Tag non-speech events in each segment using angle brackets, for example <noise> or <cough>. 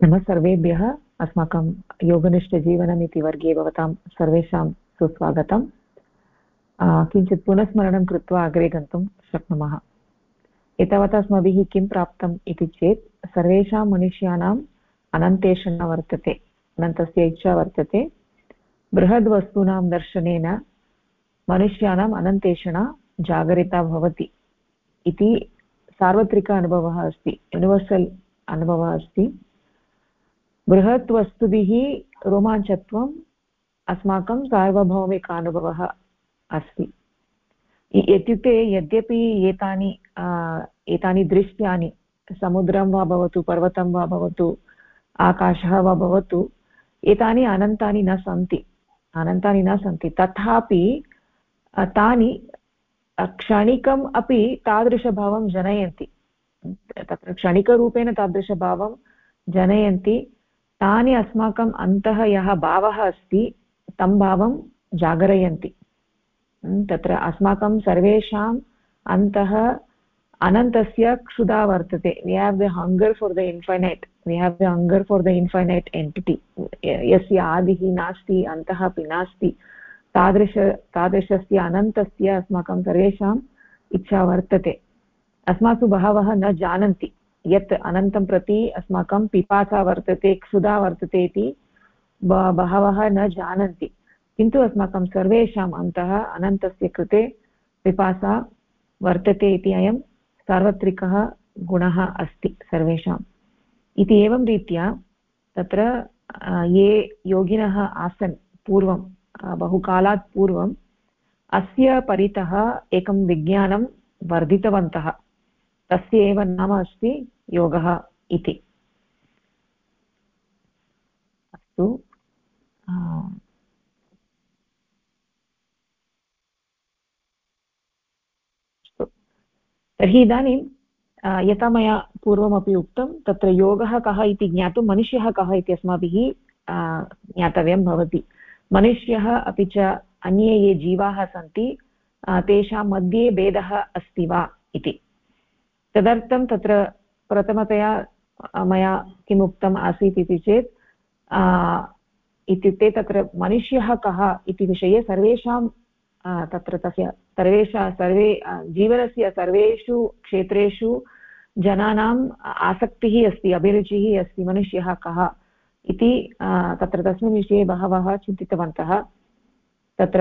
नमः सर्वेभ्यः अस्माकं योगनिष्ठजीवनम् इति वर्गे भवतां सर्वेषां सुस्वागतम्। किञ्चित् पुनस्मरणं कृत्वा अग्रे गन्तुं शक्नुमः। एतावता अस्माभिः किं प्राप्तम् इति चेत्, सर्वेषां मनुष्याणाम् अनन्तेषणा वर्तते, अनन्तस्य इच्छा वर्तते। बृहद्वस्तूनां दर्शनेन मनुष्याणाम् अनन्तेषणा जागरिता भवति इति सार्वत्रिक अनुभवः अस्ति यूनिवर्सल् अनुभवः अस्ति। बृहत् वस्तुभिः रोमाञ्चत्वम् अस्माकं सार्वभौमिक अनुभवः अस्ति इत्युक्ते यद्यपि एतानि एतानि दृश्यानि समुद्रं वा भवतु, पर्वतं वा भवतु, आकाशः वा भवतु, एतानि अनन्तानि न सन्ति। अनन्तानि न सन्ति। तथापि तानि क्षणिकम् अपि तादृशभावं जनयन्ति। तत्र क्षणिकरूपेण तादृशभावं जनयन्ति। तानि अस्माकम् अन्तः यः भावः अस्ति, तं भावं जागरयन्ति। तत्र अस्माकं सर्वेषाम् अन्तः अनन्तस्य क्षुधा वर्तते। We have the hunger for the infinite we have the hunger for the infinite entity यस्य आदिः नास्ति, अन्तः अपि नास्ति। तादृश, तादृशस्य अनन्तस्य अस्माकं सर्वेषाम् इच्छा वर्तते। अस्मासु बहवः न जानन्ति। यत् अनन्तं प्रति अस्माकं पिपासा वर्तते, क्षुधा वर्तते इति बहवः न जानन्ति। किन्तु अस्माकं सर्वेषाम् अन्तः अनन्तस्य कृते पिपासा वर्तते इति अयं सार्वत्रिकः गुणः अस्ति सर्वेषाम्। इति एवं रीत्या तत्र ये योगिनः आसन् पूर्वं बहुकालात् पूर्वम्, अस्य परितः एकं विज्ञानं वर्धितवन्तः। तस्य एव नाम अस्ति योगः इति। अस्तु तर्हि इदानीं यथा मया पूर्वमपि उक्तं, तत्र योगः कः इति ज्ञातुं, मनुष्यः कः इति अस्माभिः ज्ञातव्यं भवति। मनुष्यः अपि च अन्ये ये जीवाः सन्ति तेषां मध्ये भेदः अस्ति वा इति। तदर्थं तत्र प्रथमतया मया किम् उक्तम् आसीत् इति चेत् इत्युक्ते तत्र मनुष्यः कः इति विषये सर्वेषां तत्र तस्य सर्वेषा, सर्वे जीवनस्य सर्वेषु क्षेत्रेषु जनानाम् आसक्तिः अस्ति, अभिरुचिः अस्ति, मनुष्यः कः इति तत्र तस्मिन् विषये बहवः चिन्तितवन्तः। तत्र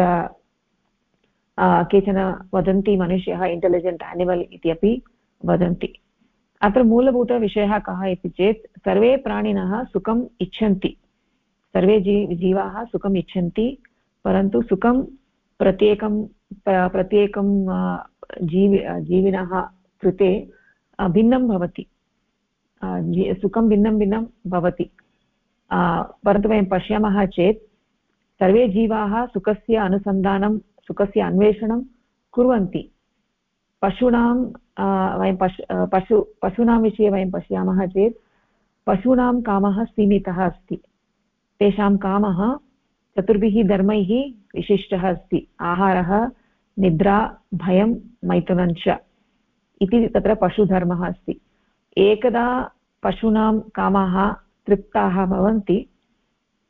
केचन वदन्ति मनुष्यः इण्टेलिजेण्ट् एनिमल् इत्यपि। वदन्ति। अत्र मूलभूतविषयः कः इति चेत्, सर्वे प्राणिनः सुखम् इच्छन्ति। सर्वे जी, जीवाः सुखम् इच्छन्ति, परन्तु सुखं प्रत्येकं प्रत्येकं जीवि जीविनः कृते भिन्नं भवति। सुखं भिन्नं भिन्नं भवति। परन्तु वयं पश्यामः चेत्, सर्वे जीवाः सुखस्य अनुसन्धानं, सुखस्य अन्वेषणं कुर्वन्ति। पशूनां वयं पशु पशु, पशूनां विषये वयं पश्यामः चेत् पशूनां कामः सीमितः अस्ति। तेषां कामः चतुर्भिः धर्मैः विशिष्टः अस्ति। आहारः, निद्रा, भयं, मैथुनञ्च इति तत्र पशुधर्मः अस्ति। एकदा पशूनां कामाः तृप्ताः भवन्ति,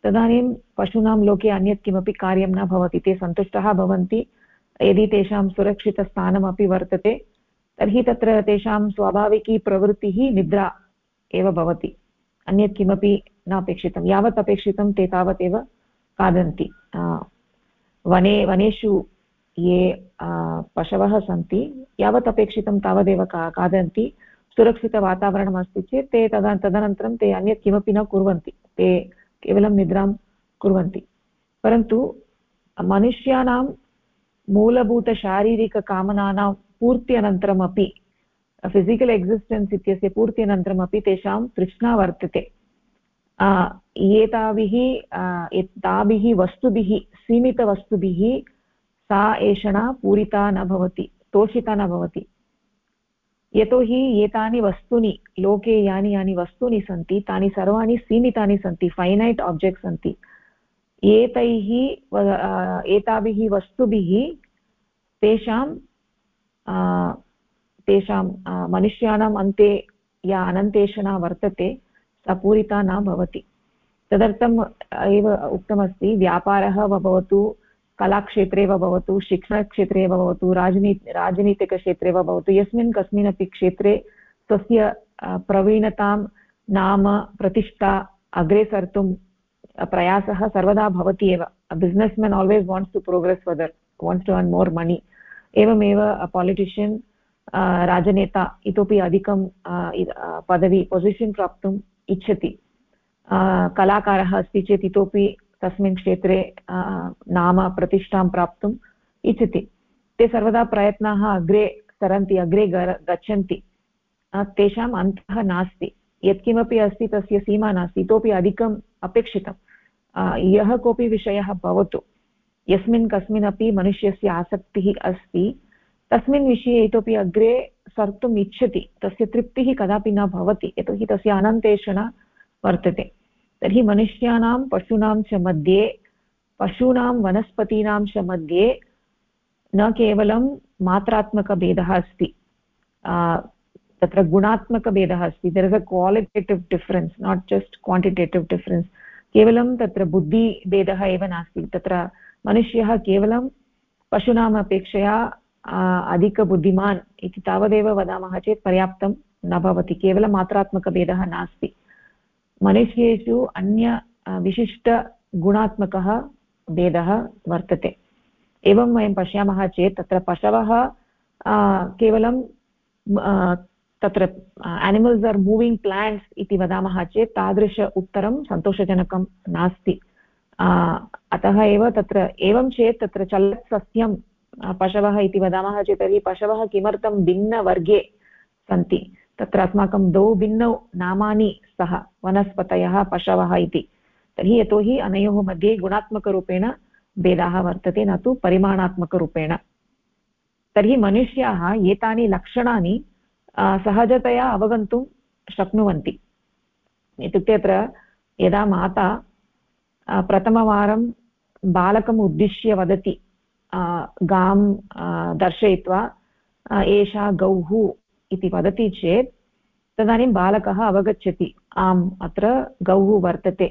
तदानीं पशूनां लोके अन्यत् किमपि कार्यं न भवति, ते सन्तुष्टाः भवन्ति। यदि तेषां सुरक्षितस्थानमपि वर्तते, तर्हि तत्र तेषां स्वाभाविकी प्रवृत्तिः निद्रा एव भवति। अन्यत् किमपि न अपेक्षितं यावत् अपेक्षितं ते तावदेव खादन्ति। वने, वनेषु ये पशवः सन्ति, यावत् अपेक्षितं तावदेव का खादन्ति। सुरक्षितवातावरणम् अस्ति चेत् ते तदा, तदनन्तरं ते अन्यत् किमपि न कुर्वन्ति। ते केवलं निद्रां कुर्वन्ति। परन्तु मनुष्याणां मूलभूतशारीरिककामनानां पूर्ति अनन्तरमपि फिसिकल् एक्सिस्टेन्स् इत्यस्य पूर्ति अनन्तरमपि तेषां तृष्णा वर्तते। एताभिः ताभिः वस्तुभिः, सीमितवस्तुभिः सा एषणा पूरिता न भवति, तोषिता न भवति। यतोहि एतानि वस्तूनि, लोके यानि यानि वस्तूनि सन्ति, तानि सर्वाणि सीमितानि सन्ति फैनैट् आब्जेक्ट्स् सन्ति। एतैः एताभिः वस्तुभिः तेषां तेषां मनुष्याणाम् अन्ते या अनन्तेषणा वर्तते, सा पूरिता न भवति। तदर्थम् एव उक्तमस्ति, व्यापारः वा भवतु, कलाक्षेत्रे वा भवतु, शिक्षणक्षेत्रे वा भवतु, राजनी, राजनीतिकक्षेत्रे वा भवतु, यस्मिन् कस्मिन्नपि क्षेत्रे स्वस्य प्रवीणतां, नाम, प्रतिष्ठा, अग्रे सर्तुं प्रयासः सर्वदा भवति एव। Businessmen always wants to progress further wants to earn more money एवमेव पालिटिशियन् राजनेता, इतोपि अधिकं पदवी पोसिशन् प्राप्तुम् इच्छति। कलाकारः अस्ति चेत् इतोपि तस्मिन् क्षेत्रे नाम, प्रतिष्ठां प्राप्तुम् इच्छति। ते सर्वदा प्रयत्नाः अग्रे सरन्ति, अग्रे गच्छन्ति। तेषाम् अन्तः नास्ति। यत्किमपि अस्ति, तस्य सीमा नास्ति। इतोपि अधिकम् अपेक्षितं यः कोऽपि विषयः भवतु। यस्मिन् कस्मिन्नपि मनुष्यस्य आसक्तिः अस्ति। तस्मिन् विषये इतोपि अग्रे सर्तुम् इच्छति। तस्य तृप्तिः कदापि न भवति। यतोहि तस्य अनन्तेषण वर्तते। तर्हि मनुष्याणां, पशूनां च मध्ये, पशूनां वनस्पतीनां च मध्ये न केवलं मात्रात्मकभेदः अस्ति। तत्र गुणात्मकभेदः अस्ति। There is a qualitative difference not just quantitative difference केवलं तत्र बुद्धिभेदः एव नास्ति। तत्र मनुष्यः केवलं पशूनाम् अपेक्षया अधिकबुद्धिमान् इति तावदेव वदामः चेत् पर्याप्तं न भवति। केवलं मात्रात्मकभेदः नास्ति। मनुष्येषु अन्य विशिष्टगुणात्मकः भेदः वर्तते। एवं वयं पश्यामः चेत् तत्र पशवः केवलं तत्र एनिमल्स् आर् मूविङ्ग् प्लाण्ट्स् इति वदामः चेत् तादृश उत्तरं सन्तोषजनकं नास्ति. अतः एव तत्र, एवं चेत् तत्र चलत् सस्यं पशवः इति वदामः चेत् तर्हि पशवः किमर्थं भिन्नवर्गे सन्ति? तत्र अस्माकं द्वौ भिन्नौ नामानि स्तः वनस्पतयः, पशवः इति. तर्हि यतोहि अनयोः मध्ये गुणात्मकरूपेण भेदाः वर्तते, न तु परिमाणात्मकरूपेण. तर्हि मनुष्याः एतानि लक्षणानि सहजतया अवगन्तुं शक्नुवन्ति। इत्युक्ते अत्र यदा माता प्रथमवारं बालकम् उद्दिश्य वदति गां दर्शयित्वा एषा गौः इति वदति चेत्, तदानीं बालकः अवगच्छति, आम्, अत्र गौः वर्तते।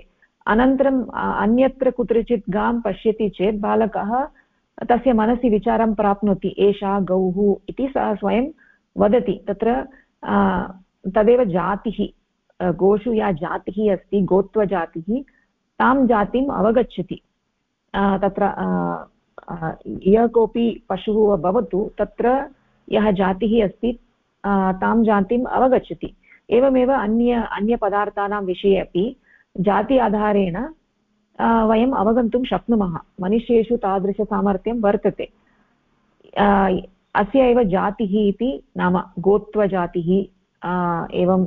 अनन्तरम् अन्यत्र कुत्रचित् गां पश्यति चेत् बालकः तस्य मनसि विचारं प्राप्नोति, एषा गौः इति सः स्वयं वदति। तत्र तदेव जातिः गोषु या जातिः अस्ति, गोत्वजातिः, तां जातिम् अवगच्छति। तत्र यः कोऽपि पशुः भवतु, तत्र यः जातिः अस्ति तां जातिम् अवगच्छति। एवमेव अन्य, अन्यपदार्थानां विषये अपि जाति आधारेण वयम् अवगन्तुं शक्नुमः। मनुष्येषु तादृशसामर्थ्यं वर्तते। अस्य एव जातिः इति नाम गोत्वजातिः एवं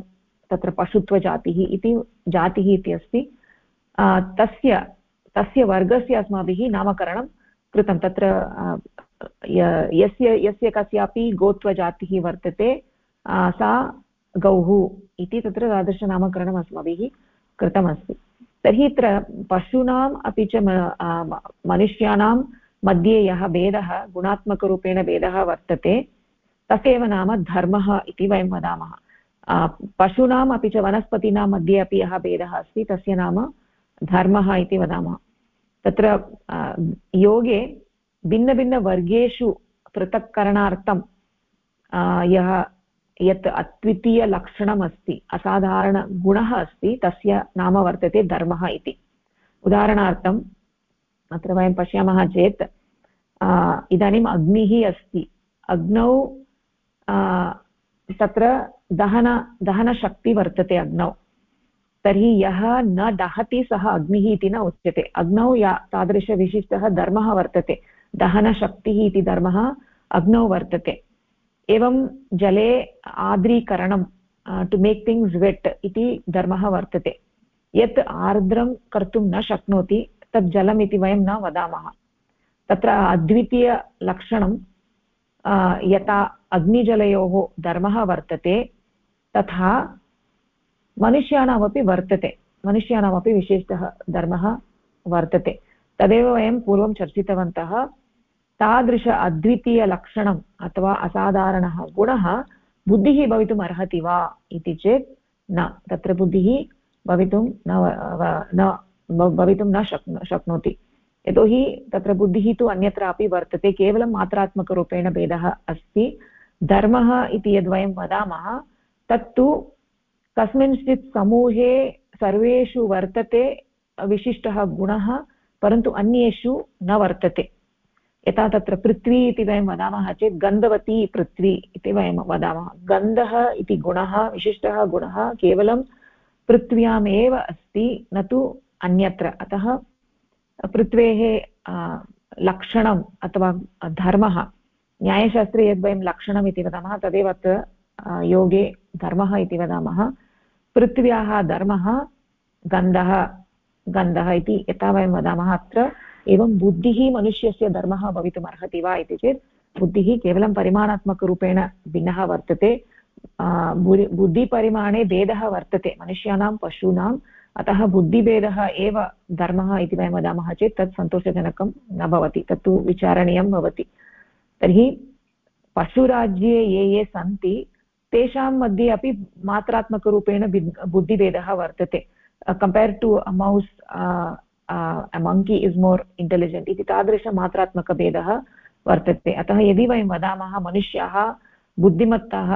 तत्र पशुत्वजातिः इति जातिः इति अस्ति। तस्य तस्य वर्गस्य अस्माभिः नामकरणं कृतं। तत्र यस्य यस्य कस्यापि गोत्वजातिः वर्तते सा गौः इति तत्र तादृशनामकरणम् अस्माभिः कृतमस्ति। तर्हि अत्र पशूनाम् अपि च मनुष्याणां मध्ये यः भेदः, गुणात्मकरूपेण भेदः वर्तते, तस्यैव नाम धर्मः इति वयं वदामः। पशूनाम् अपि च वनस्पतीनां मध्ये अपि यः भेदः अस्ति, तस्य नाम धर्मः इति वदामः। तत्र योगे भिन्नभिन्नवर्गेषु पृथक्करणार्थं यः यत् अद्वितीयलक्षणम् असाधारणगुणः अस्ति, तस्य नाम वर्तते धर्मः इति। उदाहरणार्थं अत्र वयं पश्यामः चेत् इदानीम् अग्निः अस्ति। अग्नौ तत्र दहन, दहनशक्ति वर्तते अग्नौ। तर्हि यः न दहति, सः अग्निः इति न उच्यते। अग्नौ या, तादृशविशिष्टः धर्मः वर्तते। दहनशक्तिः इति धर्मः अग्नौ वर्तते। एवं जले आर्द्रीकरणं टु मेक् थिङ्ग्स् वेट् इति धर्मः वर्तते। यत् आर्द्रं कर्तुं न शक्नोति तत् जलम् इति वयं न वदामः। तत्र अद्वितीयलक्षणं यथा अग्निजलयोः धर्मः वर्तते, तथा मनुष्याणामपि वर्तते। मनुष्याणामपि विशिष्टः धर्मः वर्तते। तदेव वयं पूर्वं चर्चितवन्तः, तादृश अद्वितीयलक्षणम् अथवा असाधारणः गुणः बुद्धिः भवितुम् अर्हति वा इति चेत् न। तत्र बुद्धिः भवितुं न भवितुं न शक्नो शक्नोति। यतोहि तत्र बुद्धिः तु अन्यत्रापि वर्तते, केवलं मात्रात्मकरूपेण भेदः अस्ति। धर्मः इति यद्वयं वदामः, तत्तु कस्मिंश्चित् समूहे सर्वेषु वर्तते, विशिष्टः गुणः, परन्तु अन्येषु न वर्तते। यथा तत्र पृथ्वी इति वयं वदामः चेत् गन्धवती पृथ्वी इति वयं वदामः। गन्धः इति गुणः, विशिष्टः गुणः केवलं पृथ्व्यामेव अस्ति, न तु अन्यत्र। अतः पृथ्वेः लक्षणम् अथवा धर्मः, न्यायशास्त्रे यद्वयं लक्षणम् इति वदामः तदेव योगे धर्मः इति वदामः। पृथ्व्याः धर्मः, गन्धः गन्धः इति यथा वयं वदामः अत्र। एवं बुद्धिः मनुष्यस्य धर्मः भवितुम् अर्हति वा इति चेत्, बुद्धिः केवलं परिमाणात्मकरूपेण भिन्नः वर्तते। बुद्धिपरिमाणे भेदः वर्तते मनुष्याणां पशूनाम् अतः बुद्धिभेदः एव धर्मः इति वयं वदामः चेत् तत् सन्तोषजनकं न भवति, तत्तु विचारणीयं भवति। तर्हि पशुराज्ये ये ये सन्ति, तेषां मध्ये अपि मात्रात्मकरूपेण बुद्धिभेदः वर्तते। Compare to a mouse monkey is more intelligent इति तादृशमात्रात्मकभेदः वर्तते। अतः यदि वयं वदामः, मनुष्याः बुद्धिमत्ताः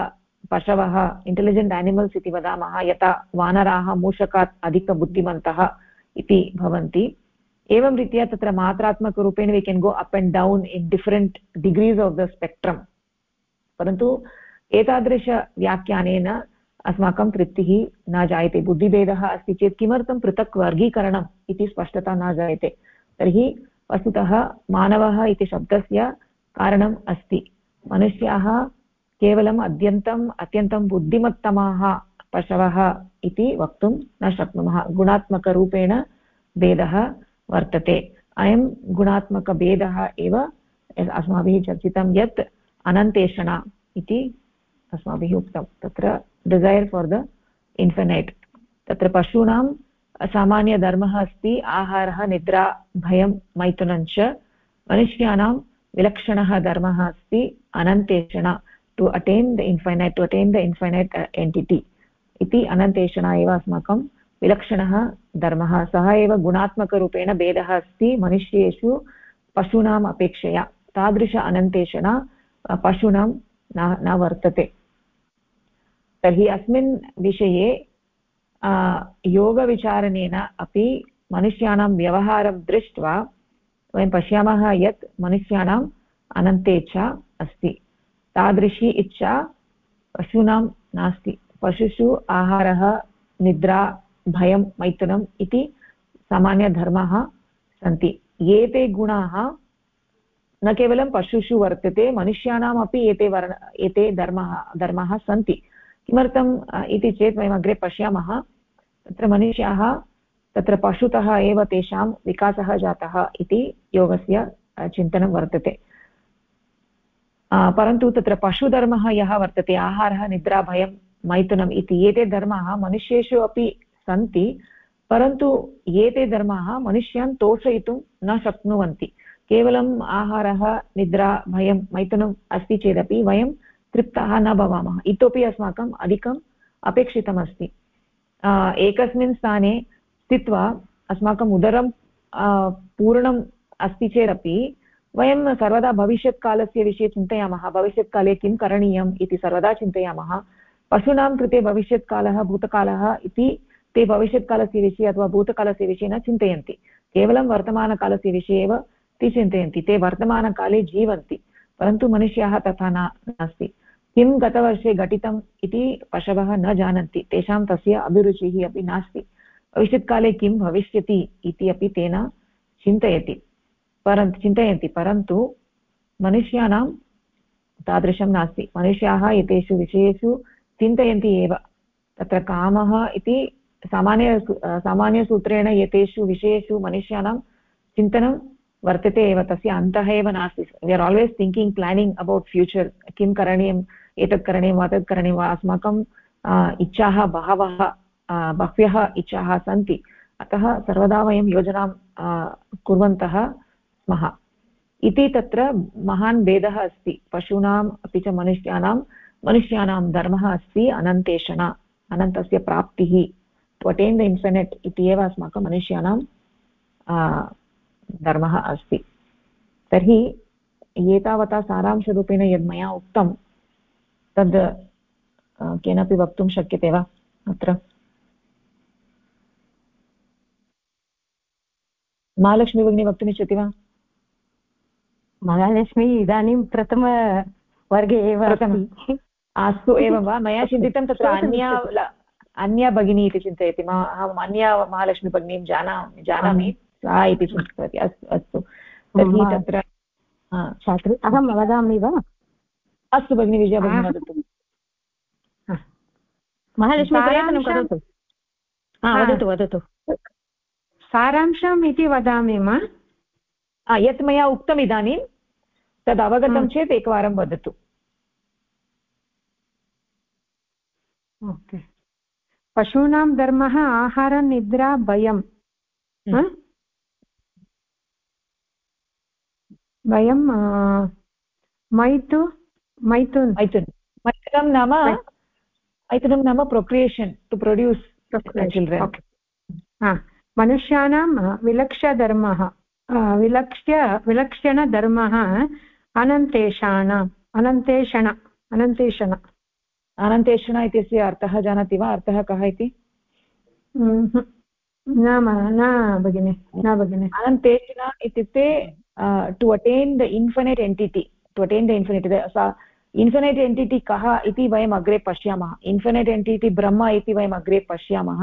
पशवः इण्टेलिजेण्ट् एनिमल्स् इति वदामः, यथा वानराः, मूषकात् अधिकबुद्धिमन्तः इति भवन्ति। एवं रीत्या तत्र मात्रात्मकरूपेण we can go up and down in different degrees of the spectrum परन्तु एतादृशव्याख्यानेन अस्माकं तृप्तिः न जायते। बुद्धिभेदः अस्ति चेत् किमर्थं पृथक् वर्गीकरणम् इति स्पष्टता न जायते। तर्हि वस्तुतः मानवः इति शब्दस्य कारणम् अस्ति। मनुष्याः केवलम् अत्यन्तम् अत्यन्तं बुद्धिमत्तमाः पशवः इति वक्तुं न शक्नुमः। गुणात्मकरूपेण भेदः वर्तते। अयं गुणात्मकभेदः एव अस्माभिः चर्चितं यत् अनन्तेषणा इति अस्माभिः उक्तं। तत्र डिसैर् फार् द इन्फिनैट् तत्र पशूनां सामान्यधर्मः अस्ति, आहारः, निद्रा, भयं मैथुनं च मनुष्याणां विलक्षणः धर्मः अस्ति, अनन्तेषणा। To attain the infinite to attain the infinite entity इति अनन्तेषणा एव अस्माकं विलक्षणः धर्मः। सः एव गुणात्मकरूपेण भेदः अस्ति मनुष्येषु पशूनाम् अपेक्षया। तादृश अनन्तेषणा पशूनां न न वर्तते। तर्हि अस्मिन् विषये योगविचारणेन अपि मनुष्याणां व्यवहारं दृष्ट्वा वयं पश्यामः यत् मनुष्याणाम् अनन्तेच्छा अस्ति। तादृशी इच्छा पशूनां नास्ति। पशुषु आहारः, निद्रा, भयं मैथुनम् इति सामान्यधर्माः सन्ति। एते गुणाः न केवलं पशुषु वर्तते, मनुष्याणामपि एते वर्ण, एते धर्मः, धर्माः सन्ति। किमर्थम् इति चेत् वयम् अग्रे पश्यामः। तत्र मनुष्याः, तत्र पशुतः एव तेषां विकासः जातः इति योगस्य चिन्तनं वर्तते। परन्तु तत्र पशुधर्मः यः वर्तते, आहारः, निद्रा, भयं, मैथुनम् इति, एते धर्माः मनुष्येषु अपि सन्ति, परन्तु एते धर्माः मनुष्यान् तोषयितुं न शक्नुवन्ति। केवलम् आहारः, निद्रा, भयं, मैथुनम् अस्ति चेदपि वयं तृप्ताः न भवामः। इतोपि अस्माकम् अधिकम् अपेक्षितमस्ति। एकस्मिन् स्थाने स्थित्वा अस्माकम् उदरं पूर्णम् अस्ति चेदपि वयं सर्वदा भविष्यत्कालस्य विषये चिन्तयामः। भविष्यत्काले किं करणीयम् इति सर्वदा चिन्तयामः। पशूनां कृते भविष्यत्कालः, भूतकालः इति ते भविष्यत्कालस्य विषये अथवा भूतकालस्य विषये न चिन्तयन्ति। केवलं वर्तमानकालस्य विषये एव ते चिन्तयन्ति। ते वर्तमानकाले जीवन्ति, परन्तु मनुष्याः तथा न, नास्ति। किं गतवर्षे घटितम् इति पशवः न जानन्ति। तेषां तस्य अभिरुचिः अपि नास्ति। भविष्यत्काले किं भविष्यति इति अपि तेन चिन्तयति। परन्तु, चिन्तयन्ति, परन्तु मनुष्याणां तादृशं नास्ति। मनुष्याः एतेषु विषयेषु चिन्तयन्ति एव। तत्र कामः इति सामान्य सामान्यसूत्रेण एतेषु विषयेषु मनुष्याणां चिन्तनं वर्तते एव। तस्य अन्तः एव नास्ति। We are always thinking planning about future किं करणीयं एतत् करणीयं वा तत् करणीयं वा अस्माकम् इच्छाः, बहवः बह्व्यः इच्छाः सन्ति। अतः सर्वदा वयं योजनां कुर्वन्तः स्मः। इति तत्र महान् भेदः अस्ति। पशूनाम्, अपि च मनुष्याणां मनुष्याणां धर्मः अस्ति, अनन्तेषणा, अनन्तस्य प्राप्तिः। टु अटेन् द इन्फिनिट् इति एव अस्माकं मनुष्याणां धर्मः अस्ति। तर्हि एतावता सारांशरूपेण यद् मया उक्तं, तद् केनापि वक्तुं शक्यते वा अत्र? महालक्ष्मी वक्तुमिच्छति वा? महालक्ष्मी इदानीं प्रथमवर्गे एव अस्तु एवं वा? मया चिन्तितं तत्र अन्या अन्या भगिनी इति चिन्तयति। अहम् अन्या महालक्ष्मीभगिनीं जानामि। जानामि सा इति चिन्तितवती अस्तु अस्तु। तर्हि तत्र छात्रे। अहं वदामि वा? अस्तु भगिनि विजया भगिनी वदतु। महालक्ष्मी प्रयत्नं करोतु। वदतु वदतु। सारांशम् इति वदामि मा? यत् मया उक्तम् इदानीं तद् अवगतं चेत् एकवारं वदतु। ओके। पशूनां धर्मः आहारनिद्रा भयं हम्म। वयं मैतु मैथुन्। मैथुन्। मैथुनं नाम मैथुनं नाम प्रोक्रियेशन् टु प्रोड्यूस् चिल्ड्रन् मनुष्याणां विलक्षधर्मः विलक्ष्य विलक्षणधर्मः अनन्तेषाणाम् अनन्तेषण अनन्तेषण। अनन्तेषण इत्यस्य अर्थः जानाति वा? अर्थः कः इति? न भगिनि न भगिनि। अनन्तेषण इत्युक्ते to attain the infinite entity to attain the infinite सा इन्फिनिट् एण्टिटि कः इति वयम् अग्रे पश्यामः। इन्फिनिट् एण्टिटि ब्रह्म इति वयम् अग्रे पश्यामः।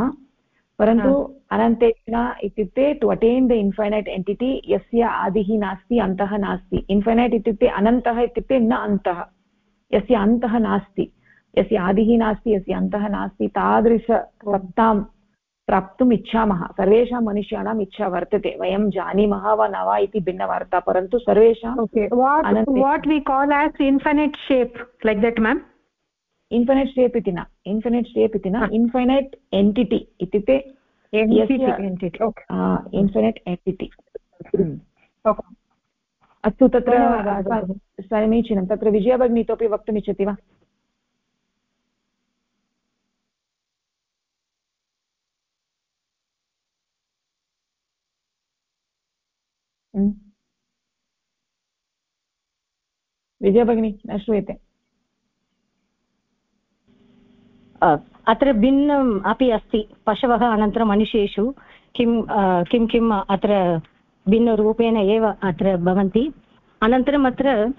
परन्तु अनन्तेन इत्युक्ते to attain the infinite entity यस्य आदिः नास्ति अन्तः नास्ति। इन्फैनैट् इत्युक्ते अनन्तः इत्युक्ते न अन्तः। यस्य अन्तः नास्ति यस्य आदिः नास्ति यस्य अन्तः नास्ति तादृशसत्तां प्राप्तुम् इच्छामः। सर्वेषां मनुष्याणाम् इच्छा वर्तते। वयं जानीमः वा न वा इति भिन्नवार्ता परन्तु सर्वेषां what we call as infinite shape like that ma'am infinite shape इति न इन्फिनैट् शेप् इति न इन्फैनैट् एण्टिटि इत्युक्ते इन्फिनैट् एण्टिटि अस्तु तत्र समीचीनं तत्र विजया भगिनी इतोपि वक्तुमिच्छति वा? विजया भगिनी न श्रूयते। अत्र भिन्नम् अपि अस्ति। पशवः अनन्तरं मनुष्येषु किं किं किम् अत्र भिन्नरूपेण एव अत्र भवन्ति। अनन्तरम् अत्र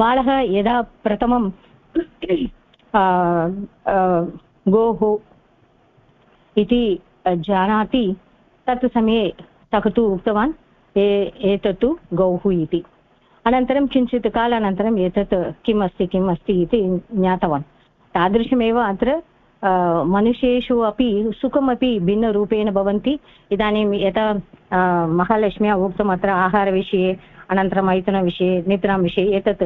बालः यदा प्रथमं गोः इति जानाति, तत् समये सः तु उक्तवान् एतत्तु गौः इति। अनन्तरं किञ्चित् कालानन्तरम् एतत् किम् अस्ति किम् अस्ति इति ज्ञातवान्। तादृशमेव अत्र मनुष्येषु अपि सुखमपि भिन्नरूपेण भवन्ति। इदानीं यथा महालक्ष्म्या उक्तम् अत्र आहारविषये, अनन्तरं मैथुनविषये निद्रां विषये एतत्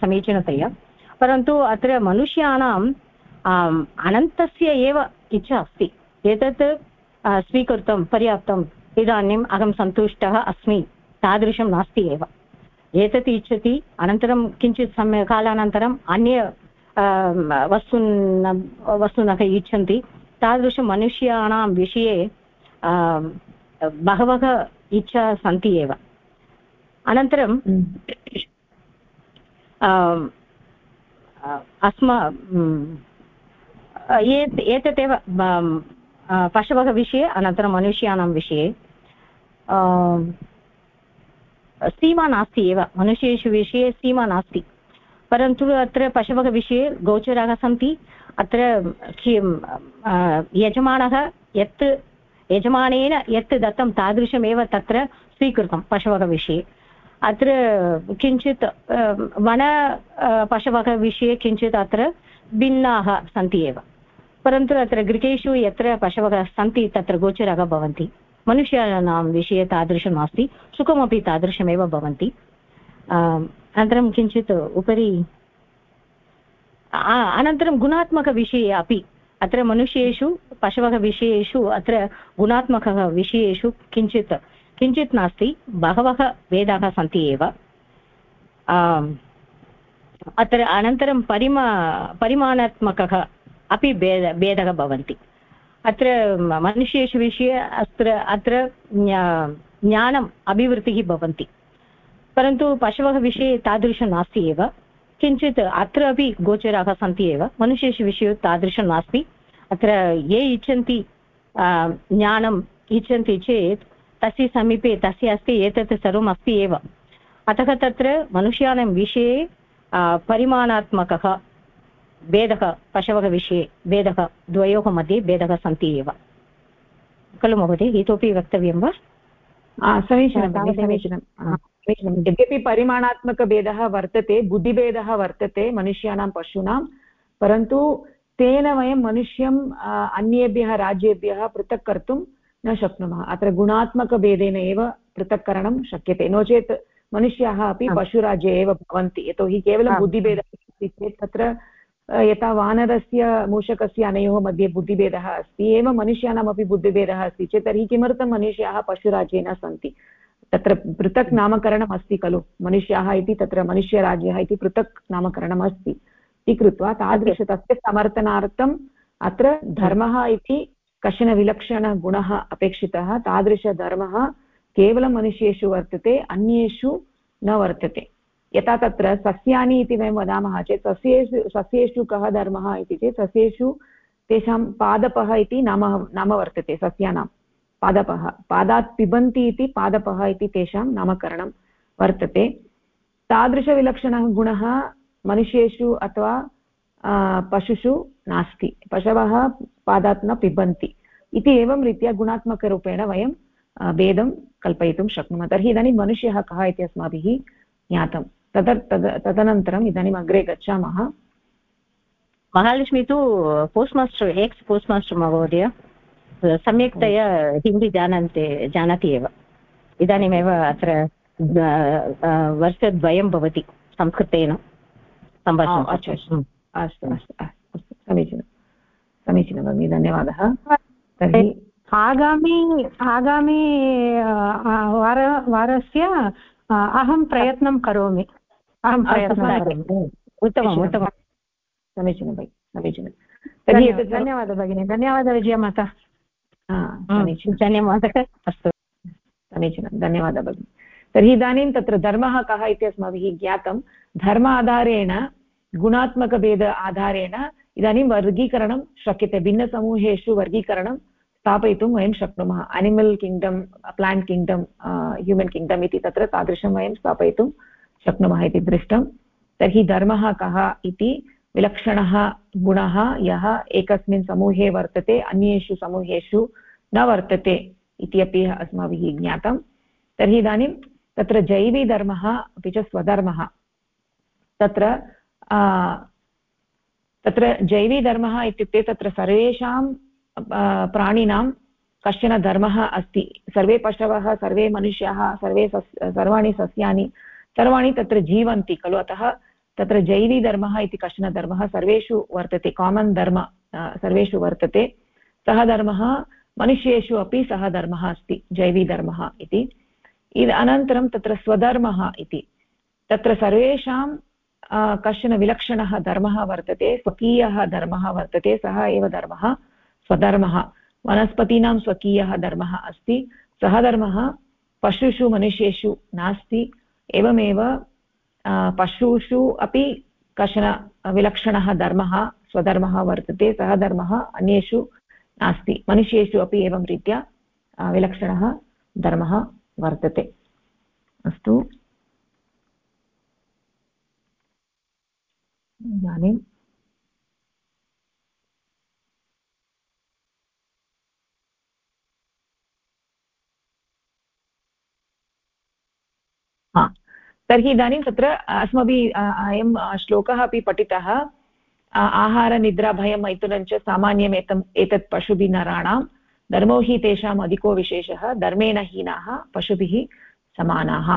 समीचीनतया। परन्तु अत्र मनुष्याणाम् अनन्तस्य एव इच्छा अस्ति। एतत् स्वीकृतं, पर्याप्तम्। इदानीम् अहं सन्तुष्टः अस्मि। तादृशं नास्ति एव। एतत् इच्छति, अनन्तरं किञ्चित् सम्यक् कालानन्तरम् अन्य वस्तून् वस्तुनः इच्छन्ति तादृशमनुष्याणां विषये बहवः इच्छा सन्ति एव। अनन्तरं अस्मा एतदेव पशवः विषये, अनन्तरं मनुष्याणां विषये। सीमा नास्ति एव। मनुष्येषु विषये सीमा नास्ति। परन्तु अत्र पशवः विषये गोचराः सन्ति। अत्र यजमानः यत्, यजमानेन यत् दत्तं तादृशमेव तत्र स्वीकृतं पशवः विषये। अत्र किञ्चित् वन पशवः विषये किञ्चित् अत्र भिन्नाः सन्ति एव। परन्तु अत्र गृहेषु यत्र पशवः सन्ति, तत्र गोचराः भवन्ति। मनुष्याणां विषये तादृशं नास्ति, सुखमपि तादृशमेव भवन्ति। अनन्तरं किञ्चित् उपरि अनन्तरं गुणात्मकविषये अपि, अत्र मनुष्येषु पशवः विषयेषु अत्र गुणात्मकः विषयेषु किञ्चित् किञ्चित् नास्ति, बहवः भेदाः सन्ति एव। अत्र अनन्तरं परिमा, परिमाणात्मकः अपि भेद भेदः भवन्ति। अत्र मनुष्येषु विषये अत्र अत्र ज्ञानम् अभिवृद्धिः भवन्ति। परन्तु पशवः विषये तादृशं नास्ति एव। किञ्चित् अत्र अपि गोचराः सन्ति एव। मनुष्येषु विषये तादृशं नास्ति। अत्र ये इच्छन्ति ज्ञानम् इच्छन्ति चेत् तस्य समीपे तस्य अस्ति एतत् सर्वम् अस्ति एव। अतः तत्र मनुष्याणां विषये परिमाणात्मकः भेदः, पशवः विषये भेदः, द्वयोः मध्ये भेदः सन्ति एव। खलु महोदय, इतोपि वक्तव्यं वा? समीचीनं समीचीनं समीचीनं यद्यपि परिमाणात्मकभेदः वर्तते बुद्धिभेदः वर्तते मनुष्याणां पशूनां परन्तु तेन वयं मनुष्यम् अन्येभ्यः राज्येभ्यः पृथक् कर्तुं न शक्नुमः अत्र गुणात्मकभेदेन एव पृथक्करणं शक्यते नो चेत् मनुष्याः अपि पशुराज्ये एव भवन्ति यतोहि केवलं बुद्धिभेदः अस्ति चेत् तत्र यथा वानरस्य मूषकस्य अनयोः मध्ये बुद्धिभेदः अस्ति, एवं मनुष्याणामपि बुद्धिभेदः अस्ति, चेत् तर्हि किमर्थं मनुष्याः पशुराज्ये न सन्ति? तत्र पृथक् नामकरणम् अस्ति खलु, मनुष्याः इति तत्र मनुष्यराज्यः इति पृथक् नामकरणम् अस्ति इति कृत्वा तादृश तस्य समर्थनार्थम् अत्र धर्मः इति कश्चन विलक्षणगुणः अपेक्षितः तादृशधर्मः केवलं मनुष्येषु वर्तते, अन्येषु न वर्तते। यथा तत्र सस्यानि इति वयं वदामः चेत् सस्येषु सस्येषु कः धर्मः इति चेत् सस्येषु तेषां पादपः इति नाम नाम वर्तते सस्यानां पादपः। पादात् पिबन्ति इति पादपः इति तेषां नामकरणं वर्तते। तादृशविलक्षणः गुणः मनुष्येषु अथवा पशुषु नास्ति। पशवः पादात् न पिबन्ति इति एवं रीत्या गुणात्मकरूपेण वयं भेदं कल्पयितुं शक्नुमः। तर्हि इदानीं मनुष्यः कः इति अस्माभिः ज्ञातं तद तद् तदनन्तरम् इदानीम् अग्रे गच्छामः। महालक्ष्मी तु post master ex post master महोदय सम्यक्तया हिंदी जानन्ति जानाति एव। इदानीमेव अत्र वर्षद्वयं भवति संस्कृतेन सम्भाषणम् अस्तु अस्तु अस्तु समीचीनं समीचीनं भगिनि धन्यवादः। तर्हि आगामि आगामि वार वारस्य अहं प्रयत्नं करोमि। अहं प्रयत्नं उत्तमम् उत्तमं समीचीनं भगिनि समीचीनं तर्हि धन्यवादः भगिनि धन्यवादः विजयमाता धन्यवादः अस्तु समीचीनं धन्यवादः भगिनि तर्हि इदानीं तत्र धर्मः कः इति अस्माभिः ज्ञातं धर्म आधारेण गुणात्मकभेद आधारेण इदानीं वर्गीकरणं शक्यते भिन्नसमूहेषु वर्गीकरणं स्थापयितुं वयं शक्नुमः animal kingdom plant kingdom human kingdom इति तत्र तादृशं वयं स्थापयितुं शक्नुमः इति दृष्टं। तर्हि धर्मः कः इति विलक्षणः गुणः यः एकस्मिन् समूहे वर्तते, अन्येषु समूहेषु न वर्तते इति अपि अस्माभिः ज्ञातं। तर्हि इदानीं तत्र जैवीधर्मः, अपि च स्वधर्मः। तत्र तत्र जैवीधर्मः इत्युक्ते तत्र सर्वेषां प्राणिनां कश्चन धर्मः अस्ति। सर्वे पशवः, सर्वे मनुष्याः, सर्वे सस्, सर्वाणि सस्यानि सर्वाणि तत्र जीवन्ति, खलु? अतः तत्र जैवीधर्मः इति कश्चन धर्मः सर्वेषु वर्तते कामन् धर्म सर्वेषु वर्तते। सः धर्मः मनुष्येषु अपि सः धर्मः अस्ति, जैवीधर्मः इति। इद, अनन्तरं तत्र स्वधर्मः इति। तत्र सर्वेषां कश्चन विलक्षणः धर्मः वर्तते, स्वकीयः धर्मः वर्तते, सः एव धर्मः, स्वधर्मः। वनस्पतीनां स्वकीयः धर्मः अस्ति, सः धर्मः पशुषु मनुष्येषु नास्ति एवमेव पशुषु अपि कश्चन विलक्षणः धर्मः, स्वधर्मः वर्तते, सः धर्मः अन्येषु नास्ति। मनुष्येषु अपि एवं रीत्या विलक्षणः धर्मः वर्तते। अस्तु। इदानीं हा। तर्हि इदानीं तत्र अस्माभिः अयं श्लोकः अपि पठितः आहारनिद्राभयं मैथुनं च सामान्यम् एतम्, एतत् पशुभिः नराणां धर्मो हि तेषाम् अधिको विशेषः, धर्मेण हीनाः पशुभिः समानाः।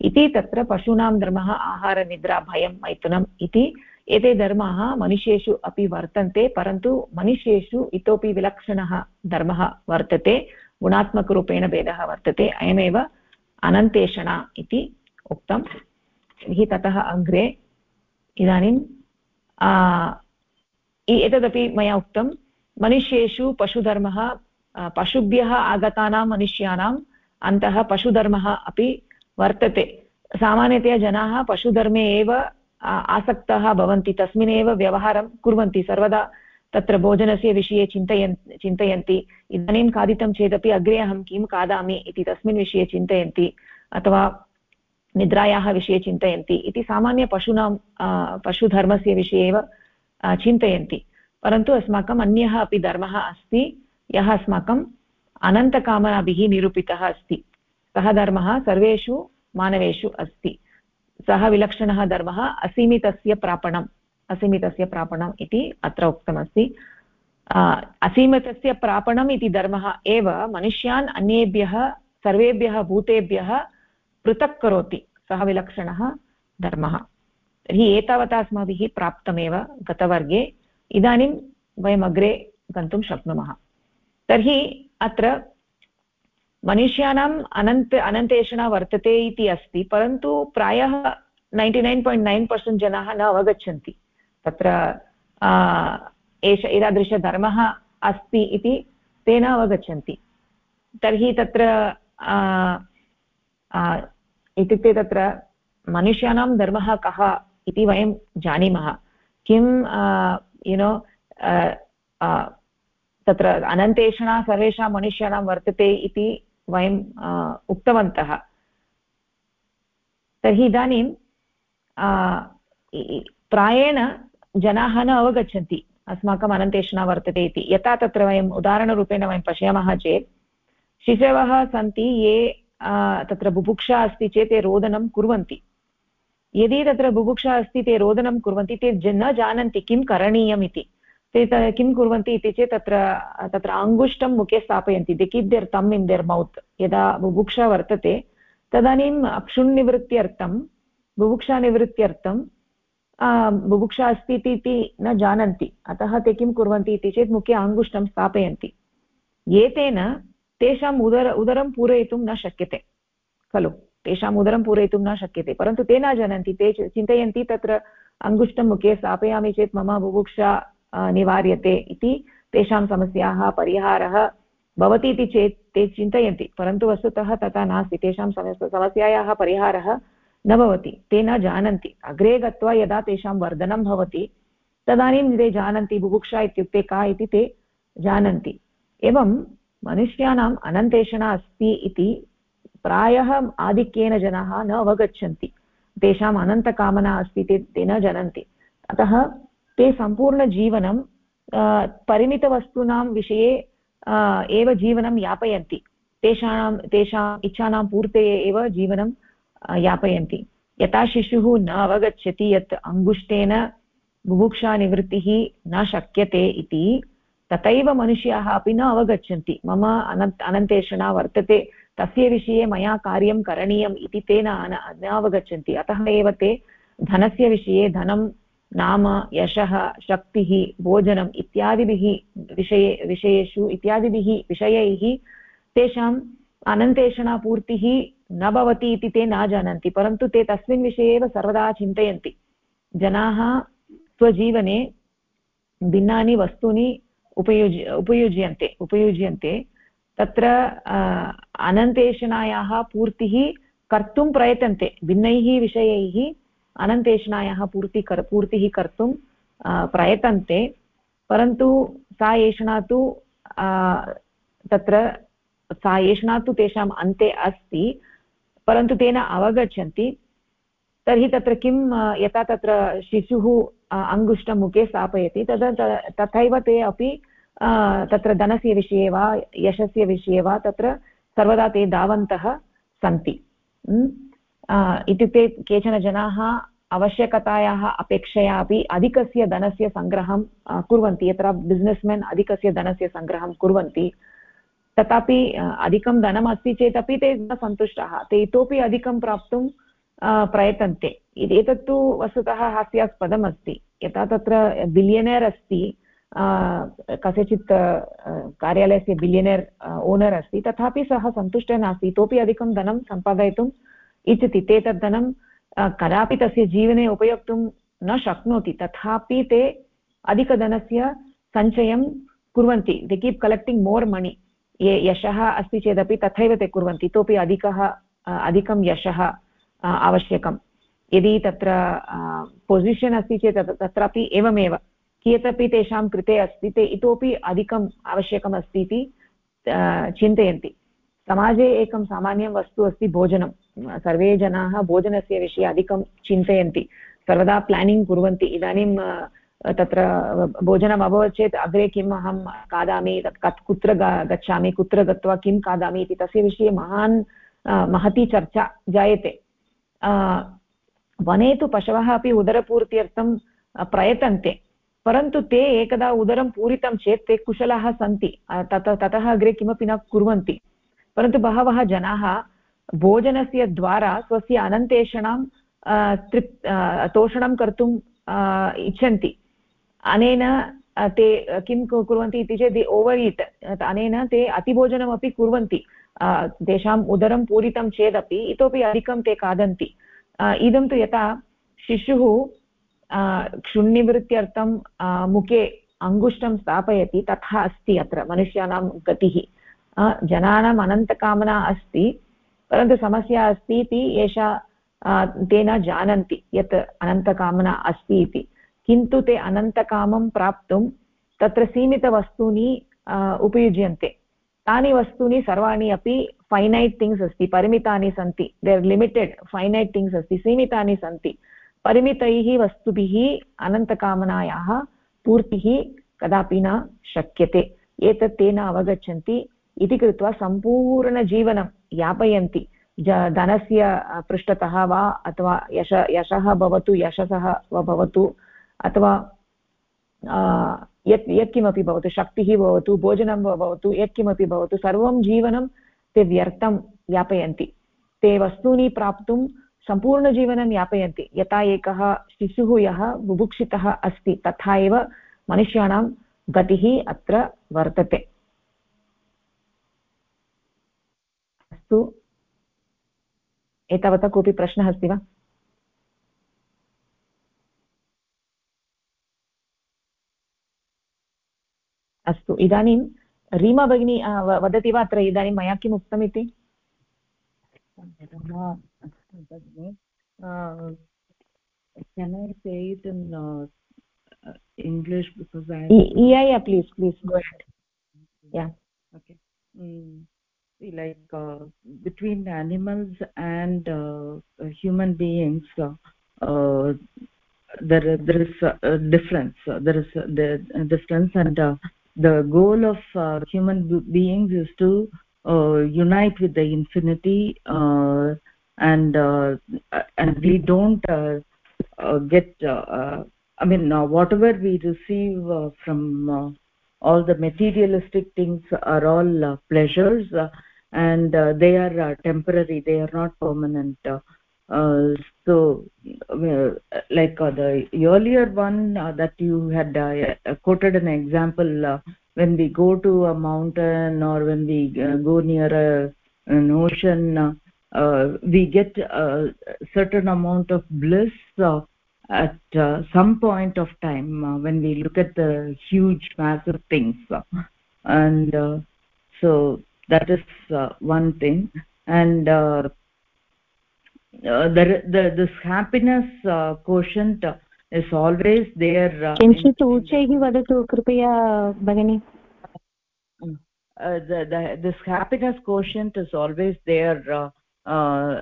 इति तत्र पशूनां धर्मः आहारनिद्राभयं मैथुनम् इति, एते धर्माः मनुष्येषु अपि वर्तन्ते, परन्तु मनुष्येषु इतोपि विलक्षणः धर्मः वर्तते, गुणात्मकरूपेण भेदः वर्तते, अयमेव अनन्तेषणा इति उक्तं। तर्हि ततः अग्रे इदानीं एतदपि मया उक्तं। मनुष्येषु पशुधर्मः पशुभ्यः आगतानां मनुष्याणाम् अन्तः पशुधर्मः अपि वर्तते। सामान्यतया जनाः पशुधर्मे एव आसक्ताः भवन्ति। तस्मिन्नेव व्यवहारं कुर्वन्ति। सर्वदा तत्र भोजनस्य विषये चिन्तयन्, चिन्तयन्ति। इदानीं खादितं चेदपि अग्रे अहं किं खादामि इति तस्मिन् विषये चिन्तयन्ति। अथवा निद्रायाः विषये चिन्तयन्ति इति सामान्यपशूनां पशुधर्मस्य विषये एव चिन्तयन्ति। परन्तु अस्माकम् अन्यः अपि धर्मः अस्ति, यः अस्माकम् अनन्तकामनाभिः निरूपितः अस्ति। सः धर्मः सर्वेषु मानवेषु अस्ति। सः विलक्षणः धर्मः असीमितस्य प्रापणम् असीमितस्य प्रापणम् इति अत्र उक्तमस्ति। असीमितस्य प्रापणम् इति धर्मः एव मनुष्यान् अन्येभ्यः, सर्वेभ्यः, भूतेभ्यः पृथक् करोति, सः विलक्षणः धर्मः। तर्हि एतावता अस्माभिः प्राप्तमेव गतवर्गे। इदानीं वयम् अग्रे गन्तुं शक्नुमः। तर्हि अत्र मनुष्याणाम् अनन्त, अनन्तेषणा वर्तते इति अस्ति, परन्तु प्रायः ninety nine point nine percent जनाः न अवगच्छन्ति। तत्र एष, एतादृशधर्मः अस्ति इति ते न अवगच्छन्ति। तर्हि तत्र इत्युक्ते तत्र मनुष्याणां धर्मः कः इति वयं जानीमः। किं युनो तत्र अनन्तेषणा सर्वेषां मनुष्याणां वर्तते इति वयं उक्तवन्तः। तर्हि इदानीं प्रायेण जनाः न अवगच्छन्ति अस्माकम् अनन्तेषणा वर्तते इति। यथा तत्र वयम् उदाहरणरूपेण वयं पश्यामः चेत्, शिशवः सन्ति ये तत्र बुभुक्षा अस्ति चेत् ते रोदनं कुर्वन्ति। यदि तत्र बुभुक्षा अस्ति ते रोदनं कुर्वन्ति, ते न जानन्ति किं करणीयम् इति। ते किं कुर्वन्ति इति चेत् तत्र तत्र अङ्गुष्ठं मुखे स्थापयन्ति they keep their thumb in their mouth यदा बुभुक्षा वर्तते तदानीम् अक्षुण्निवृत्त्यर्थं बुभुक्षानिवृत्त्यर्थं बुभुक्षा अस्ति इति न जानन्ति। अतः ते किं कुर्वन्ति इति चेत् मुखे अङ्गुष्ठं स्थापयन्ति। एतेन तेषाम् उदर, उदरं पूरयितुं न शक्यते, खलु? तेषाम् उदरं पूरयितुं न शक्यते, परन्तु ते न जानन्ति, ते चिन्तयन्ति तत्र अङ्गुष्ठं मुखे स्थापयामि चेत् मम बुभुक्षा निवार्यते इति तेषां समस्याः, परिहारः भवति इति चेत् ते चिन्तयन्ति, परन्तु वस्तुतः तथा नास्ति, तेषां समस्यायाः, परिहारः न भवति, ते न जानन्ति। अग्रे गत्वा यदा तेषां वर्धनं भवति, तदानीं ते जानन्ति बुभुक्षा इत्युक्ते का इति ते जानन्ति। एवं मनुष्याणाम् अनन्तेषणा अस्ति इति प्रायः आधिक्येन जनाः न अवगच्छन्ति। तेषाम् अनन्तकामना अस्ति ते ते न जानन्ति। अतः ते सम्पूर्णजीवनं परिमितवस्तूनां विषये एव जीवनं यापयन्ति। तेषां तेषाम् इच्छानां पूर्तये एव जीवनं यापयन्ति। यथा शिशुः न अवगच्छति यत् अङ्गुष्ठेन बुभुक्षानिवृत्तिः न शक्यते इति तथैव मनुष्याः अपि न अवगच्छन्ति। मम अनन्त, अनन्तेषणा वर्तते। तस्य विषये मया कार्यं करणीयम् इति ते न अवगच्छन्ति। अतः एव ते धनस्य विषये धनं, नाम, यशः, शक्तिः, भोजनम् इत्यादिभिः विषये, विषयेषु इत्यादिभिः विषयैः तेषाम् अनन्तेषणापूर्तिः न भवति इति ते न जानन्ति। परन्तु ते तस्मिन् विषये एव सर्वदा चिन्तयन्ति। जनाः स्वजीवने भिन्नानि वस्तूनि उपयुज्य उपयुज्यन्ते उपयुज्यन्ते। तत्र अनन्तेषणायाः पूर्तिः कर्तुं प्रयतन्ते। भिन्नैः विषयैः अनन्तेषणायाः पूर्ति कर्, पूर्तिः कर्तुं प्रयतन्ते। परन्तु सा एषणा तु तत्र सा एषणा तु तेषाम् अन्ते अस्ति। परन्तु तेन अवगच्छन्ति। तर्हि तत्र किं यथा तत्र शिशुः अङ्गुष्ठं मुखे स्थापयति, तदा तथैव ते अपि तत्र धनस्य विषये वा, यशस्य विषये वा तत्र सर्वदा ते धावन्तः सन्ति। इत्युक्ते केचन जनाः आवश्यकतायाः अपेक्षया अपि अधिकस्य धनस्य सङ्ग्रहं कुर्वन्ति, यत्र बिस्नेस्मेन् अधिकस्य धनस्य सङ्ग्रहं कुर्वन्ति। तथापि अधिकं धनम् अस्ति चेदपि ते न सन्तुष्टाः, ते इतोपि अधिकं प्राप्तुं प्रयतन्ते। एतत्तु वस्तुतः हास्यास्पदम् अस्ति यथा तत्र बिलियनेर् अस्ति कस्यचित् कार्यालयस्य बिलियनेर् ओनर् अस्ति, तथापि सः सन्तुष्टः नास्ति। इतोपि अधिकं धनं सम्पादयितुम् इच्छति। ते तद् धनं कदापि तस्य जीवने उपयोक्तुं न शक्नोति। तथापि ते अधिकधनस्य सञ्चयं कुर्वन्ति। दे कीप् कलेक्टिङ्ग् मोर् मणि ये यशः अस्ति चेदपि तथैव ते कुर्वन्ति। इतोपि अधिकः अधिकं यशः आवश्यकं यदि तत्र पोसिशन् अस्ति चेत् तत्रापि एवमेव। कियदपि तेषां कृते अस्ति ते इतोपि अधिकम् आवश्यकम् अस्ति इति चिन्तयन्ति। समाजे एकं सामान्यं वस्तु अस्ति भोजनं। सर्वे जनाः भोजनस्य विषये अधिकं चिन्तयन्ति। सर्वदा प्लानिङ्ग् कुर्वन्ति। इदानीं तत्र भोजनम् अभवत् चेत् अग्रे किम् अहं खादामि, तत् कुत्र गच्छामि, कुत्र गत्वा किं खादामि इति तस्य विषये महान् महती चर्चा जायते। वने तु पशवः अपि उदरपूर्त्यर्थं प्रयतन्ते परन्तु ते एकदा उदरं पूरितं चेत् ते कुशलाः सन्ति तत ततः अग्रे किमपि न कुर्वन्ति परन्तु बहवः जनाः भोजनस्य द्वारा स्वस्य अनन्तेषणां तृप् तोषणं कर्तुम् इच्छन्ति अनेन ते किं कुर्वन्ति इति चेत् दे ओवर् इट् अनेन ते अतिभोजनमपि कुर्वन्ति तेषाम् उदरं पूरितं चेदपि इतोपि अधिकं ते खादन्ति। इदं तु यथा शिशुः क्षुण्णिवृत्त्यर्थं मुखे अङ्गुष्ठं स्थापयति, तथा अस्ति अत्र मनुष्याणां गतिः। जनानाम् अनन्तकामना अस्ति, परन्तु समस्या अस्ति इति एषा ते न जानन्ति यत् अनन्तकामना अस्ति इति। किन्तु ते अनन्तकामं प्राप्तुं तत्र सीमितवस्तूनि उपयुज्यन्ते। तानि वस्तूनि सर्वाणि अपि फैनैट् थिङ्ग्स् अस्ति, परिमितानि सन्ति. They are limited finite things अस्ति, सीमितानि सन्ति. परिमितैः वस्तुभिः, अनन्तकामनायाः पूर्तिः कदापि न शक्यते. एतत् ते न अवगच्छन्ति. इति कृत्वा सम्पूर्णजीवनं यापयन्ति. धनस्य पृष्ठतः वा, अथवा यश, यशः भवतु, यशसः वा भवतु, अथवा यत् यत्किमपि भवतु, शक्तिः भवतु, भोजनं भवतु, यत्किमपि भवतु, सर्वं जीवनं ते व्यर्थं यापयन्ति। ते वस्तूनि प्राप्तुं सम्पूर्णजीवनं यापयन्ति। यथा एकः शिशुः, यः बुभुक्षितः अस्ति, तथा एव मनुष्याणां गतिः अत्र वर्तते। अस्तु। एतावता कोऽपि प्रश्नः अस्ति वा? अस्तु इदानीं रीमा भगिनी वदति वा अत्र इदानीं मया किम् उक्तमिति. Uh, can I say it in uh, uh, English because I. Yeah, yeah, please, please go ahead. Yeah. Okay. Mm. See, like uh, between animals and uh, human beings, uh, uh, there there is a difference. there is a the difference, and the goal of uh, human beings is to uh, unite with the infinity uh, and uh, and we don't uh, uh, get i mean whatever we receive from all the materialistic things are all pleasures and they are temporary they are not permanent uh, so uh, like uh, the earlier one that you had quoted an example when we go to a mountain or when we go near a, an ocean uh, we get a certain amount of bliss uh, at uh, some point of time uh, when we look at the huge massive things. And uh, so that is uh, one thing. And the, the this happiness quotient is always there किञ्चित् उच्चैः वदतु कृपया भगिनि the, the this happiness quotient is always there uh,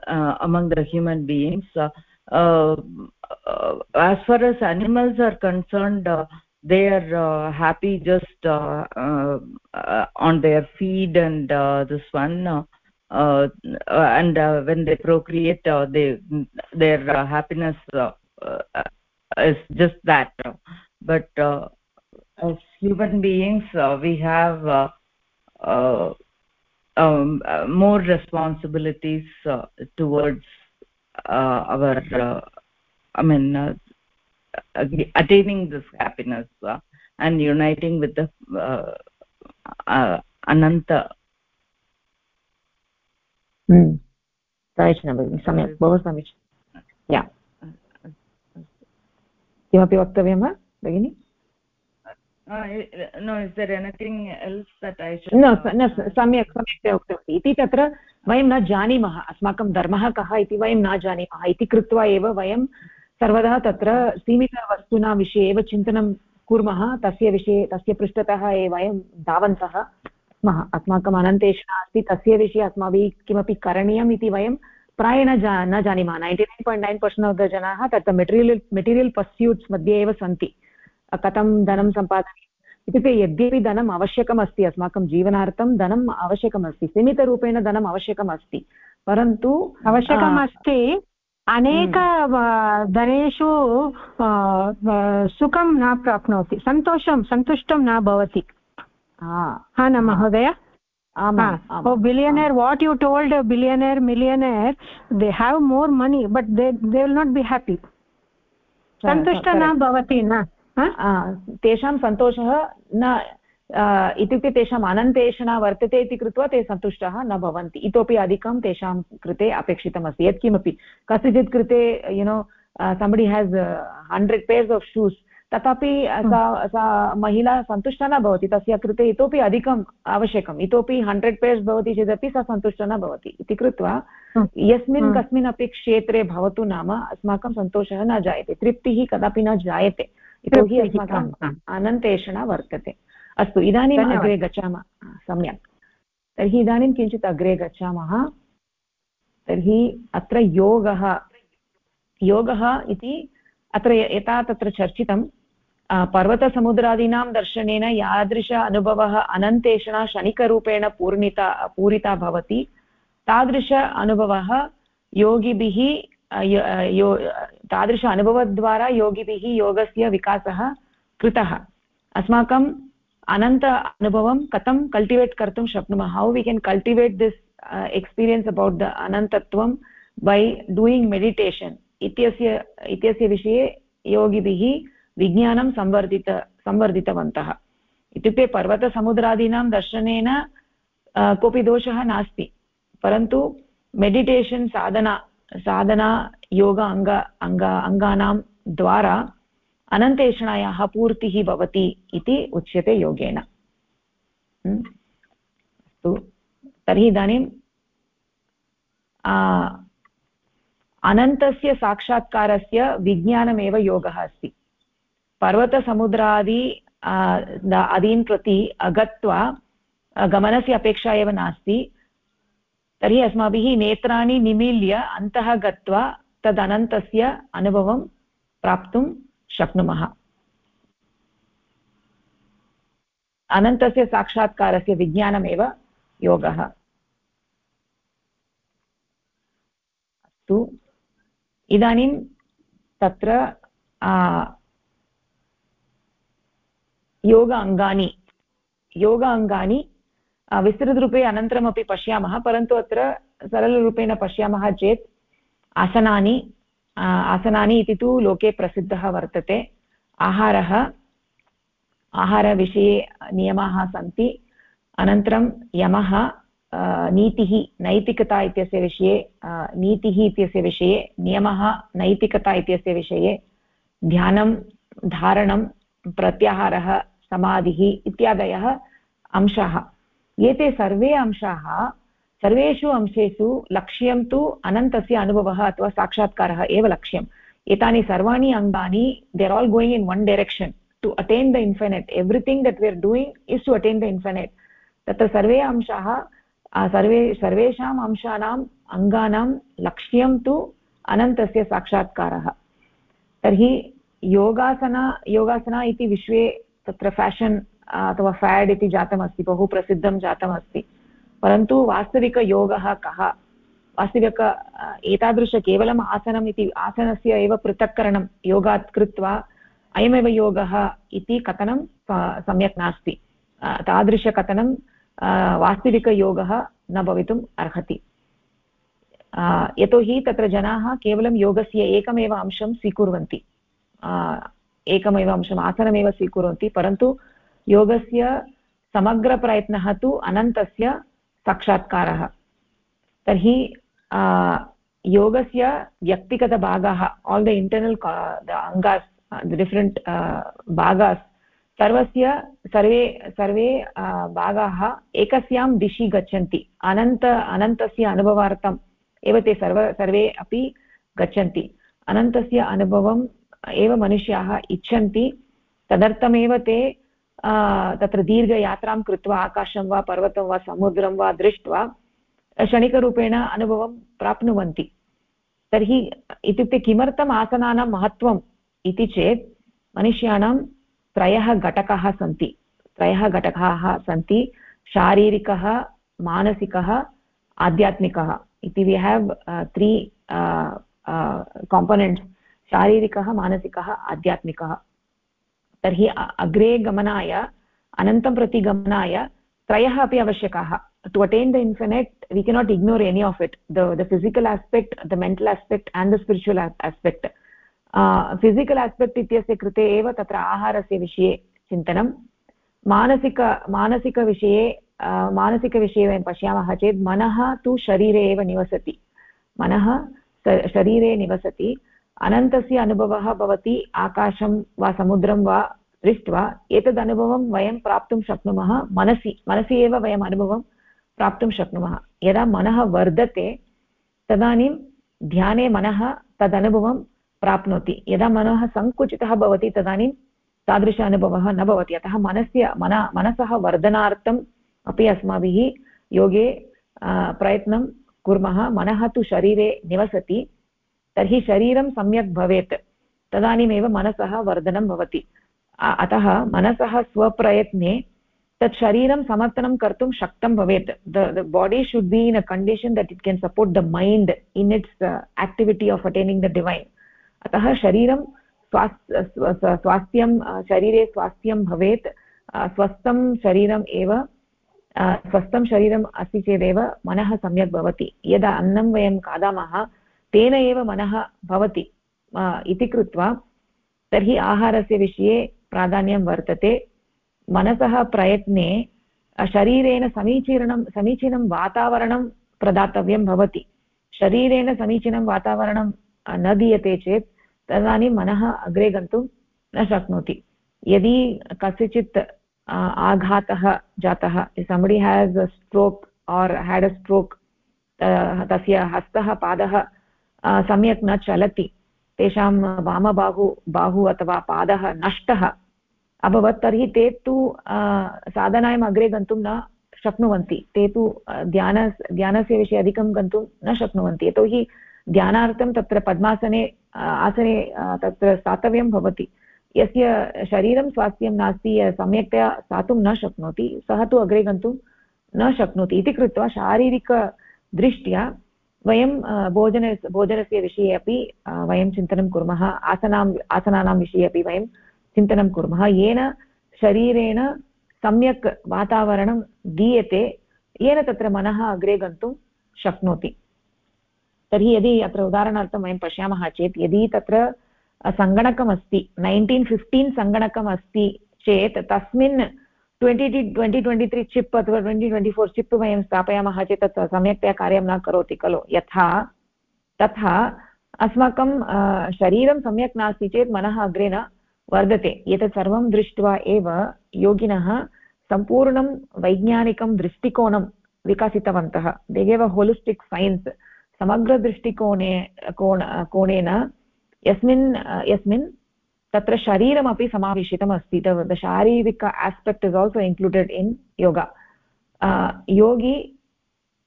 uh, among the human beings uh, as far as animals are concerned they are happy just on their feed and this one uh, and uh, when they procreate uh, they their happiness is just that. But as human beings we have um, uh, more responsibilities uh, towards uh, our uh, i mean uh, attaining this happiness uh, and uniting with the ananta समीचीनं भगिनि सम्यक् बहु समीचीनं या किमपि वक्तव्यं वा भगिनि न सम्यक् सम्यक् उक्तवती इति तत्र वयं न जानीमः अस्माकं धर्मः कः इति वयं न जानीमः इति कृत्वा एव वयं सर्वदा तत्र सीमितवस्तूनां विषये एव चिन्तनं कुर्मः तस्य विषये तस्य पृष्ठतः एव वयं धावन्तः स्मः। अस्माकम् अनन्तेषणा अस्ति तस्य विषये अस्माभिः किमपि करणीयम् इति वयं प्रायेण जा न जानीमः। Ninety nine point nine percent of the जनाः तत्र मेटीरियल् मेटीरियल् पर्स्यूट्स् मध्ये एव सन्ति। कथं धनं सम्पादनीयम् इत्युक्ते यद्यपि धनम् आवश्यकम् अस्ति अस्माकं जीवनार्थं धनम् आवश्यकम् अस्ति सीमितरूपेण धनम् आवश्यकम् अस्ति। परन्तु आवश्यकम् अस्ति। अनेक हम्म। धनेषु सुखं न प्राप्नोति सन्तोषं सन्तुष्टं न भवति। हा। न महोदय? Billionaire what you told billionaire millionaire they have more money but they they will not be happy सन्तुष्ट न भवति न तेषां सन्तोषः न इत्युक्ते तेषाम् अनन्तेषणा वर्तते इति कृत्वा ते सन्तुष्टाः न भवन्ति इतोपि अधिकं तेषां कृते अपेक्षितमस्ति यत्किमपि कस्यचित् कृते you know somebody has hundred pairs of shoes तथापि सा सा महिला सन्तुष्टा न भवति तस्य कृते इतोपि अधिकम् आवश्यकम्। इतोपि हण्ड्रेड् पेर्स् भवति चेदपि सा सन्तुष्टा न भवति इति कृत्वा यस्मिन् कस्मिन् अपि क्षेत्रे भवतु नाम अस्माकं सन्तोषः न जायते तृप्तिः कदापि न जायते। यतोहि अस्माकम् अनन्तेषणा वर्तते। अस्तु इदानीम् अग्रे गच्छामः। सम्यक्। तर्हि इदानीं किञ्चित् अग्रे गच्छामः। तर्हि अत्र योगः योगः इति अत्र यथा तत्र चर्चितं पर्वतसमुद्रादीनां दर्शनेन यादृश अनुभवः अनन्तेषणा क्षणिकरूपेण पूर्णिता, पूरिता भवति। तादृश अनुभवः योगिभिः यो तादृश अनुभवद्वारा योगिभिः योगस्य विकासः कृतः। अस्माकं अनन्त अनुभवं कथं कल्टिवेट् कर्तुं शक्नुमः? How we can cultivate this experience about the अनन्तत्वं by doing meditation इत्यस्य इत्यस्य विषये योगिभिः विज्ञानं संवर्धित, संवर्धितवन्तः। इत्युक्ते पर्वतसमुद्रादीनां दर्शनेन कोऽपि दोषः नास्ति। परन्तु मेडिटेशन् साधना साधना योग अङ्ग अङ्ग, अङ्गानां द्वारा अनन्तेषणायाः पूर्तिः भवति इति उच्यते योगेन। अस्तु। तर्हि इदानीं अनन्तस्य साक्षात्कारस्य विज्ञानमेव योगः अस्ति। पर्वतसमुद्रादि अदीन् प्रति गत्वा गमनस्य अपेक्षा एव नास्ति। तर्हि अस्माभिः नेत्राणि निमील्य अन्तः गत्वा तदनन्तस्य अनुभवं प्राप्तुं शक्नुमः। अनन्तस्य साक्षात्कारस्य विज्ञानमेव योगः। अस्तु। इदानीं तत्र योग अङ्गानि योग अङ्गानि विस्तृतरूपे अनन्तरमपि पश्यामः परन्तु अत्र सरलरूपेण पश्यामः चेत् आसनानि आसनानि इति तु लोके प्रसिद्धः वर्तते आहारः आहारविषये नियमाः सन्ति अनन्तरं यमः नीतिः नैतिकता इत्यस्य विषये नीतिः इत्यस्य विषये नियमः नैतिकता इत्यस्य विषये ध्यानं धारणं प्रत्याहारः समाधिः इत्यादयः अंशाः। एते सर्वे अंशाः, सर्वेषु अंशेषु लक्ष्यं तु अनन्तस्य अनुभवः अथवा साक्षात्कारः एव लक्ष्यम्। एतानि सर्वाणि अङ्गानि they are all going in one direction to attain the infinite everything that we are doing is to attain the infinite तत्र सर्वे अंशाः सर्वे, सर्वेषाम् अंशानाम् अङ्गानां लक्ष्यं तु अनन्तस्य साक्षात्कारः। तर्हि योगासना योगासना इति विश्वे तत्र फेशन् अथवा फेड् इति जातमस्ति बहु प्रसिद्धं जातमस्ति। परन्तु वास्तविकयोगः कः? वास्तविक एतादृश केवलम् आसनम् इति, आसनस्य एव पृथक्करणं योगात् कृत्वा अयमेव योगः इति कथनं सम्यक् नास्ति। तादृशकथनं वास्तविकयोगः न भवितुम् अर्हति। यतोहि तत्र जनाः केवलं योगस्य एकमेव अंशं स्वीकुर्वन्ति। एकमेव अंशम् आसनमेव स्वीकुर्वन्ति, परन्तु योगस्य समग्रप्रयत्नः तु अनन्तस्य साक्षात्कारः। तर्हि योगस्य व्यक्तिगतभागाः आल् द इण्टर्नल् अङ्गास् डिफ्रेण्ट् भागास्, सर्वस्य, सर्वे सर्वे भागाः एकस्यां दिशि गच्छन्ति। अनन्त, अनन्तस्य अनुभवार्थम् एव ते सर्व, सर्वे अपि गच्छन्ति। अनन्तस्य अनुभवम् एव मनुष्याः इच्छन्ति, तदर्थमेव ते तत्र दीर्घयात्रां कृत्वा आकाशं वा पर्वतं वा समुद्रं वा दृष्ट्वा क्षणिकरूपेण अनुभवं प्राप्नुवन्ति। तर्हि इत्युक्ते किमर्थम् आसनानां महत्त्वम् इति चेत् मनुष्याणां त्रयः घटकाः सन्ति। त्रयः घटकाः सन्ति, शारीरिकः, मानसिकः, आध्यात्मिकः। इति वि हेव् त्री काम्पोनेण्ट्स् शारीरिकः, मानसिकः, आध्यात्मिकः। तर्हि अग्रे गमनाय, अनन्तं प्रति गमनाय त्रयः अपि आवश्यकाः। To attain the infinite we cannot ignore any of it the the physical aspect the mental aspect and the spiritual aspect physical aspect इत्यस्य कृते एव तत्र आहारस्य विषये चिन्तनं। मानसिक मानसिकविषये मानसिकविषये वयं पश्यामः चेत् मनः तु शरीरे एव निवसति। मनः शरीरे निवसति। अनन्तस्य अनुभवः भवति आकाशं वा समुद्रं वा दृष्ट्वा, एतद् अनुभवं वयं प्राप्तुं शक्नुमः, मनसि मनसि एव वयम् अनुभवं प्राप्तुं शक्नुमः। यदा मनः वर्धते, तदानीं ध्याने मनः तदनुभवं प्राप्नोति। यदा मनः सङ्कुचितः भवति, तदानीं तादृश अनुभवः न भवति। अतः मनस्य, मन, मनसः वर्धनार्थम् अपि अस्माभिः योगे प्रयत्नं कुर्मः। मनः तु शरीरे निवसति। तर्हि शरीरं सम्यक् भवेत्। तदानीमेव मनसः वर्धनं भवति। अतः मनसः स्वप्रयत्ने तत् शरीरं समर्थनं कर्तुं शक्तं भवेत्। The body should be in a condition that it can support the mind in its activity of attaining the divine अतः शरीरं स्वास् स्वास्थ्यं शरीरे स्वास्थ्यं भवेत्। स्वस्थं शरीरम् एव स्वस्थं शरीरम् अस्ति चेदेव मनः सम्यक् भवति। यदा अन्नं वयं खादामः तेन एव मनः भवति इति कृत्वा तर्हि आहारस्य विषये प्राधान्यं वर्तते। मनसः प्रयत्ने शरीरेण समीचीनं समीचीनं वातावरणं प्रदातव्यं भवति। शरीरेण समीचीनं वातावरणं न दीयते चेत् तदानीं मनः अग्रे गन्तुं न शक्नोति। यदि कस्यचित् आघातः जातः somebody has a stroke or had a stroke तस्य हस्तः, पादः सम्यक् न चलति तेषां वामबाहु बाहु अथवा पादः नष्टः अभवत् तर्हि ते तु साधनायाम् अग्रे गन्तुं न शक्नुवन्ति ते तु ध्यान ध्यानस्य विषये अधिकं गन्तुं न शक्नुवन्ति यतोहि ध्यानार्थं तत्र पद्मासने आसने तत्र स्थातव्यं भवति यस्य शरीरं स्वास्थ्यं नास्ति सम्यक्तया स्थातुं न शक्नोति सः तु अग्रे गन्तुं न शक्नोति इति कृत्वा शारीरिकदृष्ट्या वयं भोजन, भोजनस्य विषये अपि वयं चिन्तनं कुर्मः आसनाम् आसनानां विषये अपि वयं चिन्तनं कुर्मः। येन शरीरेण सम्यक् वातावरणं दीयते, येन तत्र मनः अग्रे गन्तुं शक्नोति। तर्हि यदि अत्र उदाहरणार्थं वयं पश्यामः चेत्, यदि तत्र सङ्गणकमस्ति, नैन्टीन् फिफ्टीन् सङ्गणकम् अस्ति चेत्, तस्मिन् twenty twenty twenty three chip अथवा ट्वेण्टि ट्वेण्टि फोर् चिप् वयं स्थापयामः चेत् तत् सम्यक्तया कार्यं न करोति खलु। यथा, तथा अस्माकं शरीरं सम्यक् नास्ति चेत् मनः अग्रे न वर्धते। एतत् सर्वं दृष्ट्वा एव योगिनः सम्पूर्णं वैज्ञानिकं दृष्टिकोणं विकसितवन्तः। दे होलिस्टिक् सैन्स् समग्रदृष्टिकोणे, कोण, कोणेन। यस्मिन् यस्मिन् तत्र शरीरमपि समावेशितम् अस्ति। द शारीरिक aspect is also included in yoga योगी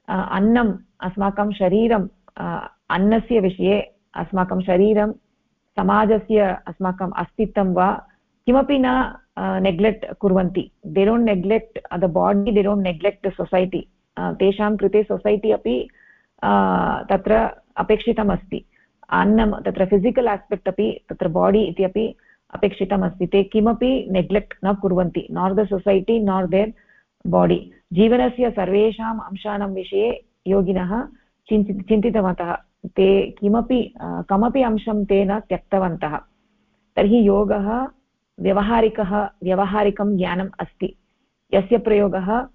अन्नम् अस्माकं शरीरं अन्नस्य विषये अस्माकं शरीरं, समाजस्य अस्माकम् अस्तित्वं वा किमपि न नेग्लेक्ट् कुर्वन्ति। They don't neglect the body they don't neglect society तेषां कृते सोसैटि अपि तत्र अपेक्षितमस्ति अन्नं, तत्र फिसिकल् आस्पेक्ट् अपि, तत्र बाडि इत्यपि अपेक्षितमस्ति। ते किमपि नेग्लेक्ट् न कुर्वन्ति। Nor the society nor their body जीवनस्य सर्वेषाम् अंशानां विषये योगिनः चिन्ति, चिन्तितवन्तः। ते किमपि कमपि अंशं ते न त्यक्तवन्तः। तर्हि योगः व्यवहारिकः, व्यवहारिकं ज्ञानम् अस्ति। यस्य प्रयोगः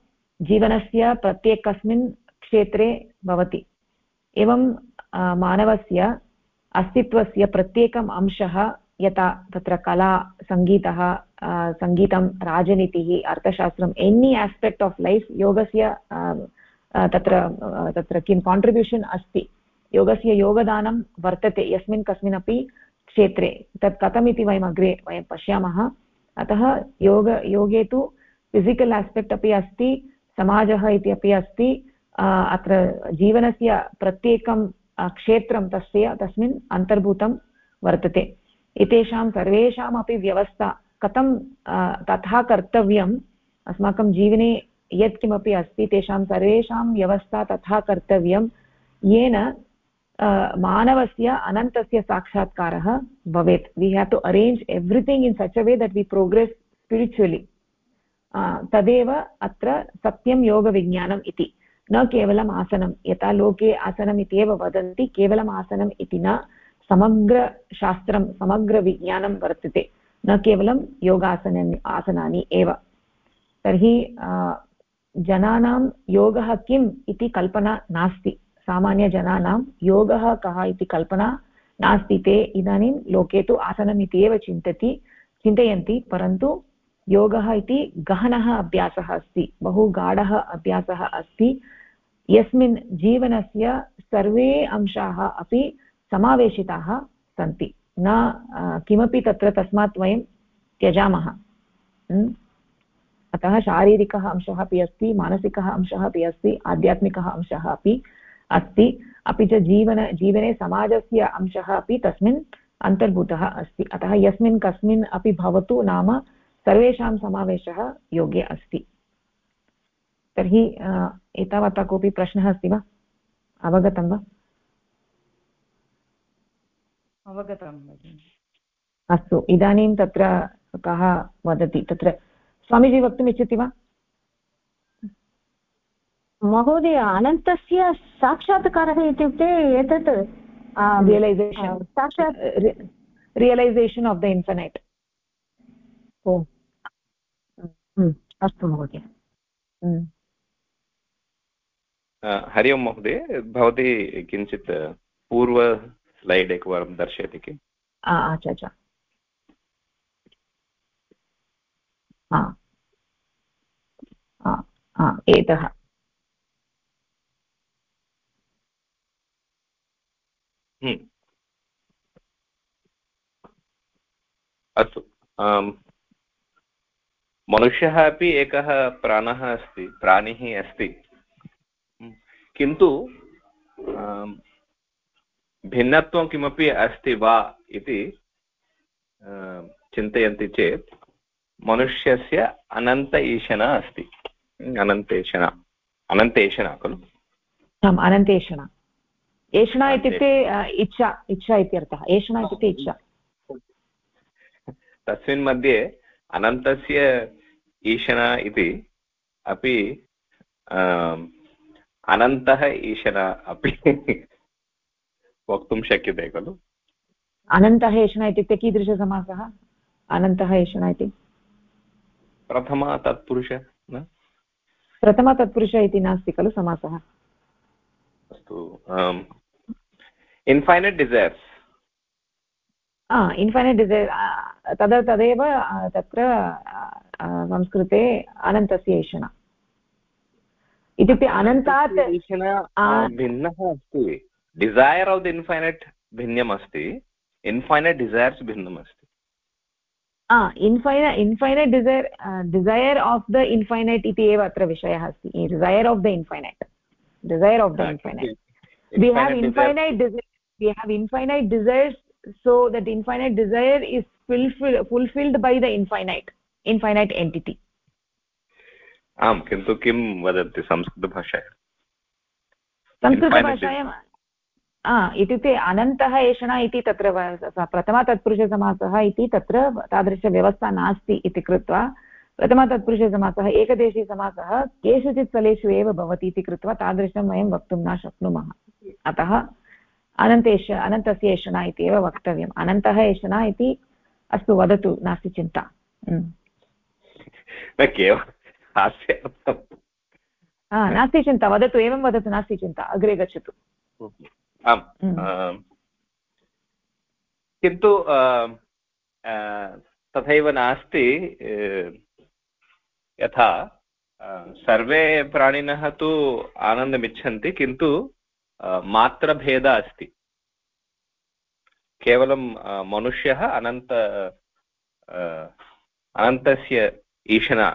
जीवनस्य प्रत्येकस्मिन् क्षेत्रे भवति। एवं मानवस्य अस्तित्वस्य प्रत्येकम् अंशः यथा तत्र कला, सङ्गीतः सङ्गीतं, राजनीतिः, अर्थशास्त्रम् एनी आस्पेक्ट् आफ् लैफ् योगस्य तत्र तत्र किं काण्ट्रिब्यूशन् अस्ति। योगस्य योगदानं वर्तते यस्मिन् कस्मिन्नपि क्षेत्रे। तत् कथमिति वयम् अग्रे वयं पश्यामः। अतः योग, योगे तु फिसिकल् आस्पेक्ट् अपि अस्ति, समाजः इति अपि अस्ति। अत्र जीवनस्य प्रत्येकं क्षेत्रं तस्य, तस्मिन् अन्तर्भूतं वर्तते। एतेषां सर्वेषामपि व्यवस्था, कथं तथा कर्तव्यम् अस्माकं जीवने यत्किमपि अस्ति, तेषां सर्वेषां व्यवस्था तथा कर्तव्यं येन मानवस्य, अनन्तस्य साक्षात्कारः भवेत्। We have to arrange everything in such a way that we progress spiritually तदेव अत्र सत्यं योगविज्ञानम् इति। न केवलम् आसनं यथा लोके आसनम् इत्येव वदन्ति, केवलम् आसनम् इति न समग्रशास्त्रं, समग्रविज्ञानं वर्तते। न केवलं योगासनानि आसनानि एव। तर्हि जनानां योगः किम् इति कल्पना नास्ति। सामान्यजनानां योगः कः इति कल्पना नास्ति। ते इदानीं लोके तु आसनम् इति एव चिन्तति, चिन्तयन्ति, परन्तु योगः इति गहनः अभ्यासः अस्ति, बहु गाढः अभ्यासः अस्ति। यस्मिन् जीवनस्य सर्वे अंशाः अपि समावेशिताः सन्ति। न किमपि तत्र तस्मात् वयं त्यजामः। अतः शारीरिकः अंशः अपि अस्ति, मानसिकः अंशः अपि अस्ति, आध्यात्मिकः अंशः अपि अस्ति। अपि च जीवन, जीवने समाजस्य अंशः अपि तस्मिन् अन्तर्भूतः अस्ति। अतः यस्मिन् कस्मिन् अपि भवतु नाम सर्वेषां समावेशः योग्ये अस्ति। तर्हि एतावता कोऽपि प्रश्नः अस्ति वा? अवगतं वा? अवगतम् अस्तु इदानीं तत्र कः वदति? तत्र स्वामीजी वक्तुम् इच्छति वा? महोदय अनन्तस्य साक्षात्कारः इत्युक्ते एतत् रियलैसेशन् साक्षात् रियलैसेशन् आफ् द इन्फिनैट् ओ। अस्तु महोदय। हरि ओम् महोदय भवती किञ्चित् पूर्व स्लैड् एकवारं दर्शयति किम् अच्छा अच्छा एतः हम्म। अस्तु मनुष्यः अपि एकः प्राणः अस्ति प्राणिः अस्ति। किन्तु भिन्नत्वं किमपि अस्ति वा इति चिन्तयन्ति चेत् मनुष्यस्य अनन्त ईशना अस्ति। अनन्तेषणा अनन्तेषणा खलु? आम् अनन्तेषणा एषणा इत्युक्ते इच्छा इच्छा इत्यर्थः। एषणा इत्युक्ते इच्छा। तस्मिन् मध्ये अनन्तस्य ईशना इति अपि अनन्तः ईशना अपि वक्तुं शक्यते खलु? अनन्तः एषण इत्युक्ते कीदृशसमासः? अनन्तः एषण इति? प्रथमा तत्पुरुष प्रथमा तत्पुरुष इति नास्ति खलु समासः? अस्तु इन्फैनैट् डिसैर्स् इन्फैनैट् डिसैर् तद तदेव तत्र संस्कृते अनन्तस्य एषण इत्युक्ते अनन्तात् भिन्नः अस्ति। डिसैर् आफ् द इन्फैनैट् भिन्नम् अस्ति इन्फैनैट् डिसैर्स् भिन्नम् अस्ति infinite infinite desire desire of the infinite इति एव अत्र विषयः अस्ति। Desire of the infinite desire of the infinite we have infinite desire we have infinite desires so that infinite desire is fulfilled fulfilled by the infinite infinite entity आम् किन्तु किं वदन्ति संस्कृतभाषायां? संस्कृतभाषायां इत्युक्ते अनन्तः एषणा इति तत्र प्रथमा तत्पुरुषसमासः इति तत्र तादृशव्यवस्था नास्ति इति कृत्वा प्रथमा तत्पुरुषसमासः एकदेशीसमासः केषुचित् स्थलेषु एव भवति इति कृत्वा तादृशं वयं वक्तुं न शक्नुमः। अतः अनन्तेश अनन्तस्य एषणा इति एव वक्तव्यम्। अनन्तः एषणा इति अस्तु वदतु नास्ति चिन्ता। नास्ति चिन्ता वदतु एवं वदतु नास्ति चिन्ता अग्रे गच्छतु। आम् हम्म। किन्तु तथैव नास्ति यथा सर्वे प्राणिनः तु आनन्दमिच्छन्ति किन्तु मात्रभेदः अस्ति। केवलं मनुष्यः अनन्त अनन्तस्य ईशना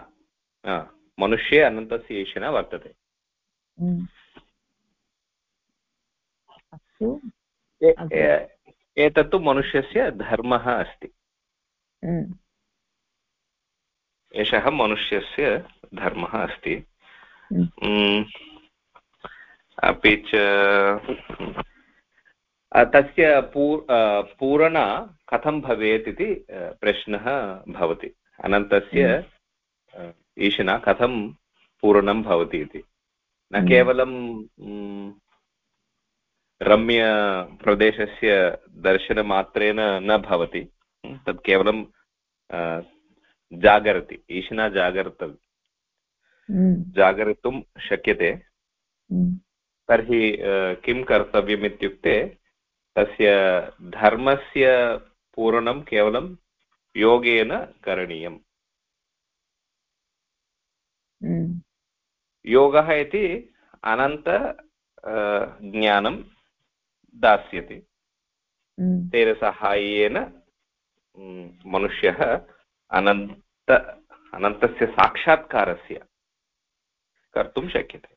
मनुष्ये अनन्तस्य ईशना वर्तते। हम्म। एतत्तु मनुष्यस्य धर्मः अस्ति। हम्म। एषः मनुष्यस्य धर्मः अस्ति। हम्म। अपि च तस्य पूर् पूरण कथं भवेत् इति प्रश्नः भवति। अनन्तस्य ईशना कथं पूर्णं भवति इति न हम्म। केवलं रम्यप्रदेशस्य दर्शनमात्रेण न भवति तत् केवलं जागर्ति ईशना जागर्तव्य हम्म। जागर्तुं शक्यते हम्म। तर्हि किं कर्तव्यम् इत्युक्ते तस्य धर्मस्य पूरणं केवलं योगेन करणीयम् योगः इति अनन्त ज्ञानं दास्यति। तेन साहाय्येन मनुष्यः अनन्त अनन्तस्य साक्षात्कारस्य कर्तुं शक्यते।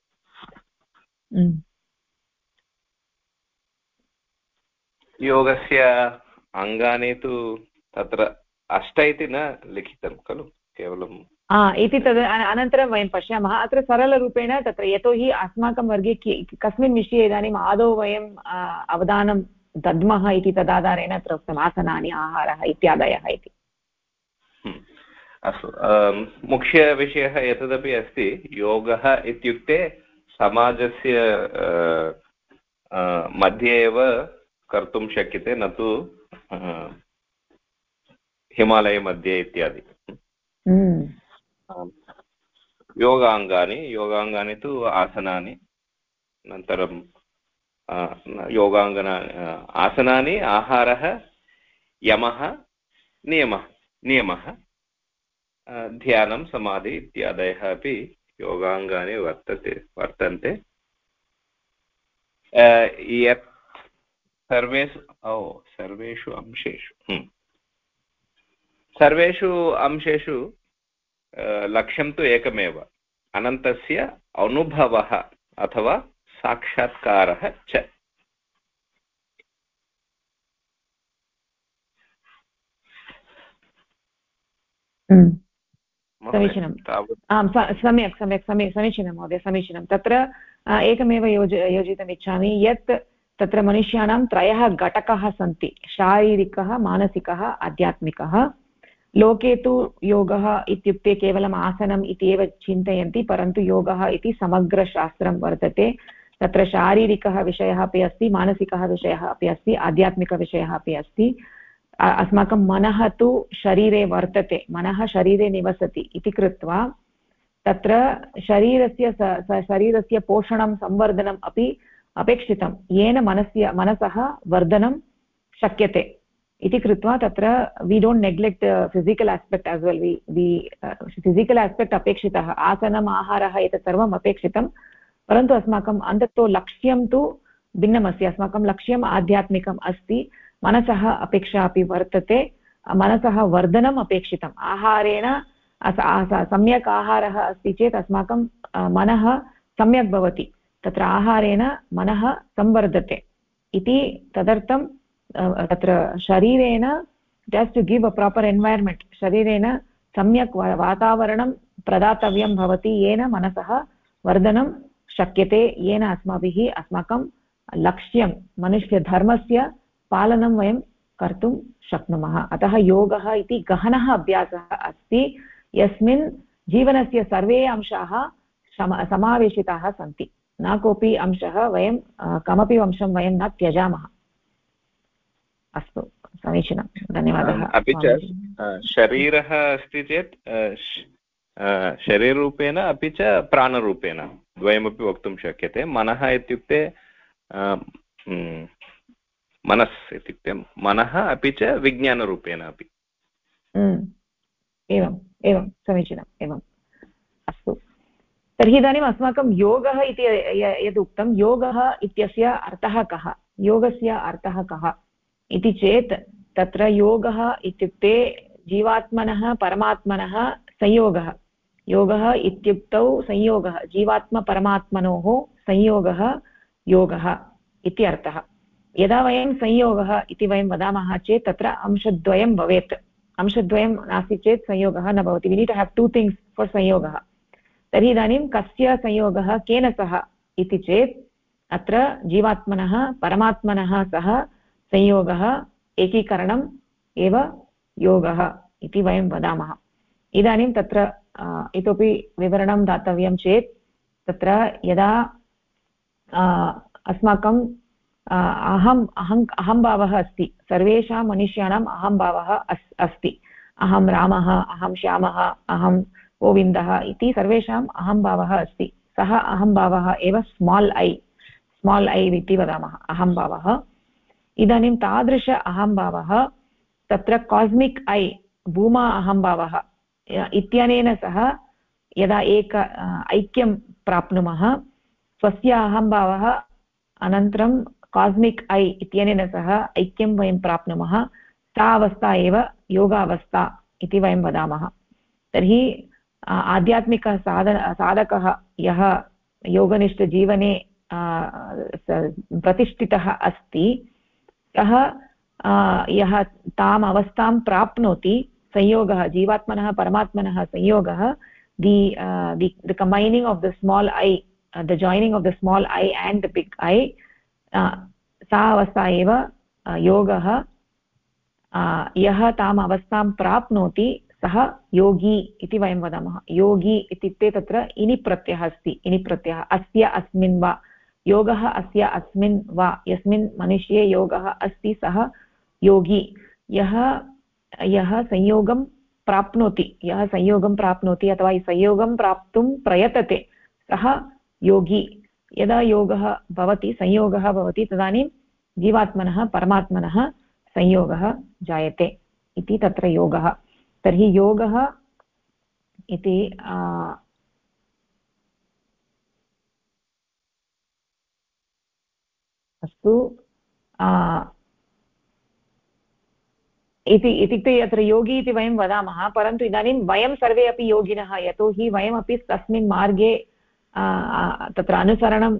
योगस्य अङ्गानि तु तत्र अष्ट इति न लिखितं खलु केवलं इति तद् अनन्तरं वयं पश्यामः। अत्र सरलरूपेण तत्र यतोहि अस्माकं वर्गे कस्मिन् विषये इदानीम् आदौ वयम् अवधानं दद्मः इति तदाधारेण अत्र उक्तम् आसनानि आहारः इत्यादयः इति। हम्म, अस्तु मुख्यविषयः एतदपि अस्ति। योगः इत्युक्ते समाजस्य मध्ये एव कर्तुं शक्यते न तु हिमालयमध्ये इत्यादि। हम्म। योगाङ्गानि योगाङ्गानि तु आसनानि, अनन्तरं योगाङ्गना आसनानि, आहारः, यमः, नियमः नियमः ध्यानं, समाधि इत्यादयः अपि योगाङ्गानि वर्तते, वर्तन्ते यत् सर्वेषु ओ सर्वेषु अंशेषु हम्म। सर्वेषु अंशेषु लक्ष्यं तु एकमेव। अनन्तस्य अनुभवः अथवा साक्षात्कारः च। समीचीनम् आम् सम्यक् सम्यक् सम्यक् समीचीनं महोदय समीचीनं। तत्र एकमेव योज योजितुम् इच्छामि यत् तत्र मनुष्याणां त्रयः घटकाः सन्ति शारीरिकः मानसिकः आध्यात्मिकः। लोके तु योगः इत्युक्ते केवलम् आसनम् इति एव चिन्तयन्ति, परन्तु योगः इति समग्रशास्त्रं वर्तते। तत्र शारीरिकः विषयः अपि अस्ति, मानसिकः विषयः अपि अस्ति, आध्यात्मिकविषयः अपि अस्ति। अस्माकं मनः तु शरीरे वर्तते, मनः शरीरे निवसति इति कृत्वा तत्र शरीरस्य शरीरस्य पोषणं, संवर्धनम् अपि अपेक्षितं। येन मनस्य, मनसः वर्धनं शक्यते। इति कृत्वा तत्र we don't neglect physical aspect as well we we physical aspect अपेक्षितः, आसनम्, आहारः एतत् सर्वम् अपेक्षितं, परन्तु अस्माकम् अन्ततो लक्ष्यं तु भिन्नमस्ति। अस्माकं लक्ष्यम् आध्यात्मिकम् अस्ति। मनसः अपेक्षा अपि वर्तते। मनसः वर्धनम् अपेक्षितम्। आहारेण सम्यक् आहारः अस्ति चेत् अस्माकं मनः सम्यक् भवति। तत्र आहारेण मनः संवर्धते। इति तदर्थं तत्र शरीरेण just to give a proper environment शरीरेण सम्यक् वातावरणं प्रदातव्यं भवति, येन मनसः वर्धनं शक्यते, येन अस्माभिः अस्माकं लक्ष्यं, मनुष्यधर्मस्य पालनं वयं कर्तुं शक्नुमः। अतः योगः इति गहनः अभ्यासः अस्ति। यस्मिन् जीवनस्य सर्वे अंशाः समावेशिताः सन्ति। न कोऽपि अंशः वयं कमपि अंशं वयं न त्यजामः। अस्तु समीचीनं धन्यवादः। अपि च शरीरः अस्ति चेत् शरीररूपेण अपि च प्राणरूपेण द्वयमपि वक्तुं शक्यते। मनः इत्युक्ते मनस् इत्युक्ते मनः अपि च विज्ञानरूपेण अपि। एवम् एवं समीचीनम् एवम्। अस्तु। तर्हि इदानीम् अस्माकं योगः इति यद् उक्तं योगः इत्यस्य अर्थः कः? योगस्य अर्थः कः? इति चेत् तत्र योगः इत्युक्ते जीवात्मनः परमात्मनः संयोगः। योगः इत्युक्तौ संयोगः, जीवात्मपरमात्मनोः संयोगः योगः इति अर्थः। यदा वयं संयोगः इति वयं वदामः चेत् तत्र अंशद्वयं भवेत्। अंशद्वयं नास्ति चेत् संयोगः न भवति। We need to have two things for संयोगः। तर्हि इदानीं कस्य संयोगः, केन सह इति चेत् अत्र जीवात्मनः, परमात्मनः सह संयोगः एकीकरणम् एव योगः इति वयं वदामः। इदानीं तत्र इतोपि विवरणं दातव्यं चेत् तत्र यदा अस्माकं अहम् अहम् अहम्भावः अस्ति, सर्वेषां मनुष्याणाम् अहम्भावः अस्, अस्ति। अहं रामः, अहं श्यामः, अहं गोविन्दः इति सर्वेषाम् अहम्भावः अस्ति। सः अहम्भावः एव स्माल् ऐ स्माल् ऐ इति वदामः अहम्भावः इदानीं तादृश अहम्भावः तत्र कास्मिक् ऐ भूमा अहम्भावः इत्यनेन सह यदा एक ऐक्यं प्राप्नुमः, स्वस्य अहम्भावः अनन्तरं कास्मिक् ऐ इत्यनेन सह ऐक्यं वयं प्राप्नुमः, सा अवस्था एव योगावस्था इति वयं वदामः। तर्हि आध्यात्मिकः साधन, साधकः यः योगनिष्ठजीवने प्रतिष्ठितः अस्ति सः यः ताम् अवस्थां प्राप्नोति, संयोगः, जीवात्मनः, परमात्मनः संयोगः the the combining of the small I the joining of the small I and the big I सा अवस्था एव योगः यः ताम् अवस्थां प्राप्नोति, सः योगी इति वयं वदामः। योगी इत्युक्ते तत्र इनि प्रत्ययः अस्ति। इनि प्रत्ययः अस्य, अस्मिन् वा योगः अस्य अस्मिन् वा, यस्मिन् मनुष्ये योगः अस्ति सः योगी। यः यः संयोगं प्राप्नोति, यः संयोगं प्राप्नोति अथवा संयोगं प्राप्तुं प्रयतते, सः योगी। यदा योगः भवति, संयोगः भवति, तदानीं जीवात्मनः, परमात्मनः संयोगः जायते इति तत्र योगः। तर्हि योगः इति अस्तु इति, इत्युक्ते अत्र योगी इति वयं वदामः, परन्तु इदानीं वयं सर्वे अपि योगिनः यतोहि वयमपि तस्मिन् मार्गे तत्र अनुसरणं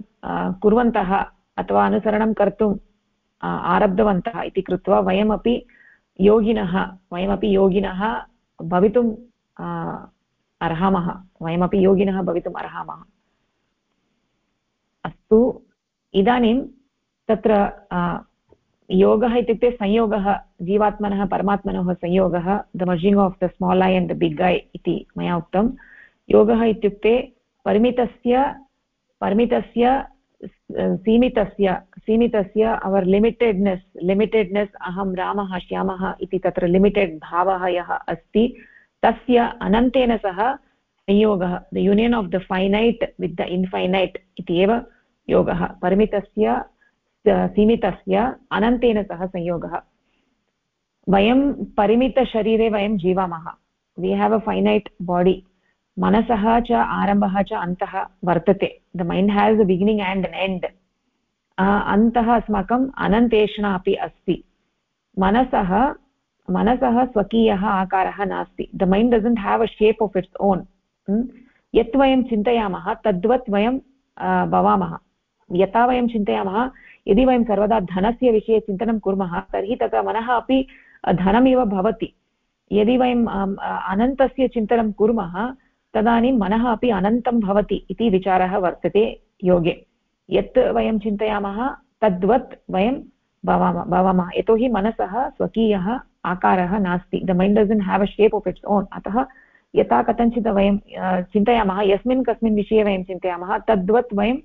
कुर्वन्तः अथवा अनुसरणं कर्तुम् आरब्धवन्तः इति कृत्वा वयमपि योगिनः वयमपि योगिनः भवितुम् अर्हामः। वयमपि योगिनः भवितुम् अर्हामः। अस्तु, इदानीं तत्र योगः इत्युक्ते संयोगः, जीवात्मनः, परमात्मनः संयोगः the merging of the small I and the big I इति मया उक्तं. योगः इत्युक्ते परिमितस्य परिमितस्य सीमितस्य सीमितस्य अवर् लिमिटेड्नेस् लिमिटेड्नेस् अहं रामः, श्यामः इति तत्र लिमिटेड् भावः यः अस्ति, तस्य अनन्तेन सह संयोगः the union of the finite with the infinite इति एव योगः. परिमितस्य सीमितस्य, अनन्तेन सह संयोगः। वयं परिमितशरीरे वयं जीवामः। We have a finite body मनसः च, आरम्भः च, अन्तः वर्तते। The mind has a beginning and an end अन्तः अस्माकम् अनन्तेषणा अपि अस्ति। मनसः मनसः स्वकीयः आकारः नास्ति। The mind doesn't have a shape of its own यत् वयं चिन्तयामः, तद्वत् वयं भवामः। यथा वयं चिन्तयामः यदि वयं सर्वदा धनस्य विषये चिन्तनं कुर्मः, तर्हि तत्र मनः अपि धनमिव भवति। यदि वयम् अनन्तस्य चिन्तनं कुर्मः, तदानीं मनः अपि अनन्तं भवति इति विचारः वर्तते योगे। यत् वयं चिन्तयामः, तद्वत् वयं भवामः भवामः। यतोहि मनसः स्वकीयः आकारः नास्ति। The mind doesn't have a shape of its own अतः यथा कथञ्चित् वयं चिन्तयामः, यस्मिन् कस्मिन् विषये वयं चिन्तयामः, तद्वत् वयं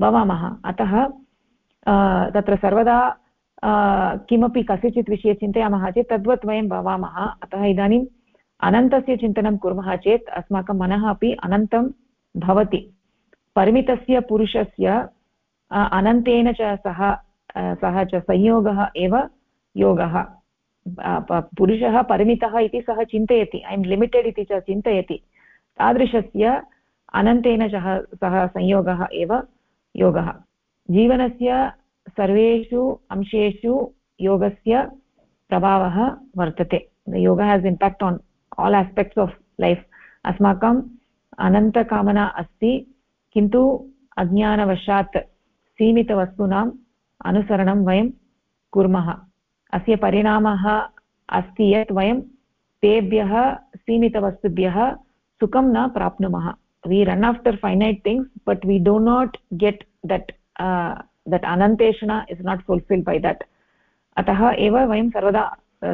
भवामः। अतः तत्र सर्वदा किमपि कस्यचित् विषये चिन्तयामः चेत् तद्वत् वयं भवामः। अतः इदानीं अनन्तस्य चिन्तनं कुर्मः चेत् अस्माकं मनः अपि अनन्तं भवति। परिमितस्य पुरुषस्य अनन्तेन च सह सः च संयोगः एव योगः। पुरुषः परिमितः इति सः चिन्तयति, ऐ एम् लिमिटेड् इति च चिन्तयति। तादृशस्य अनन्तेन सह सह संयोगः एव योगः। जीवनस्य सर्वेषु अंशेषु योगस्य प्रभावः वर्तते। Yoga has impact on all aspects of life अस्माकम् अनन्तकामना अस्ति, किन्तु अज्ञानवशात् सीमितवस्तूनाम् अनुसरणं वयं कुर्मः। अस्य परिणामः अस्ति यत् वयं तेभ्यः सीमितवस्तुभ्यः सुखं न प्राप्नुमः। We run after finite things, but we do not get that uh, that ananteshana is not fulfilled by that. अतः एव वयं सर्वदा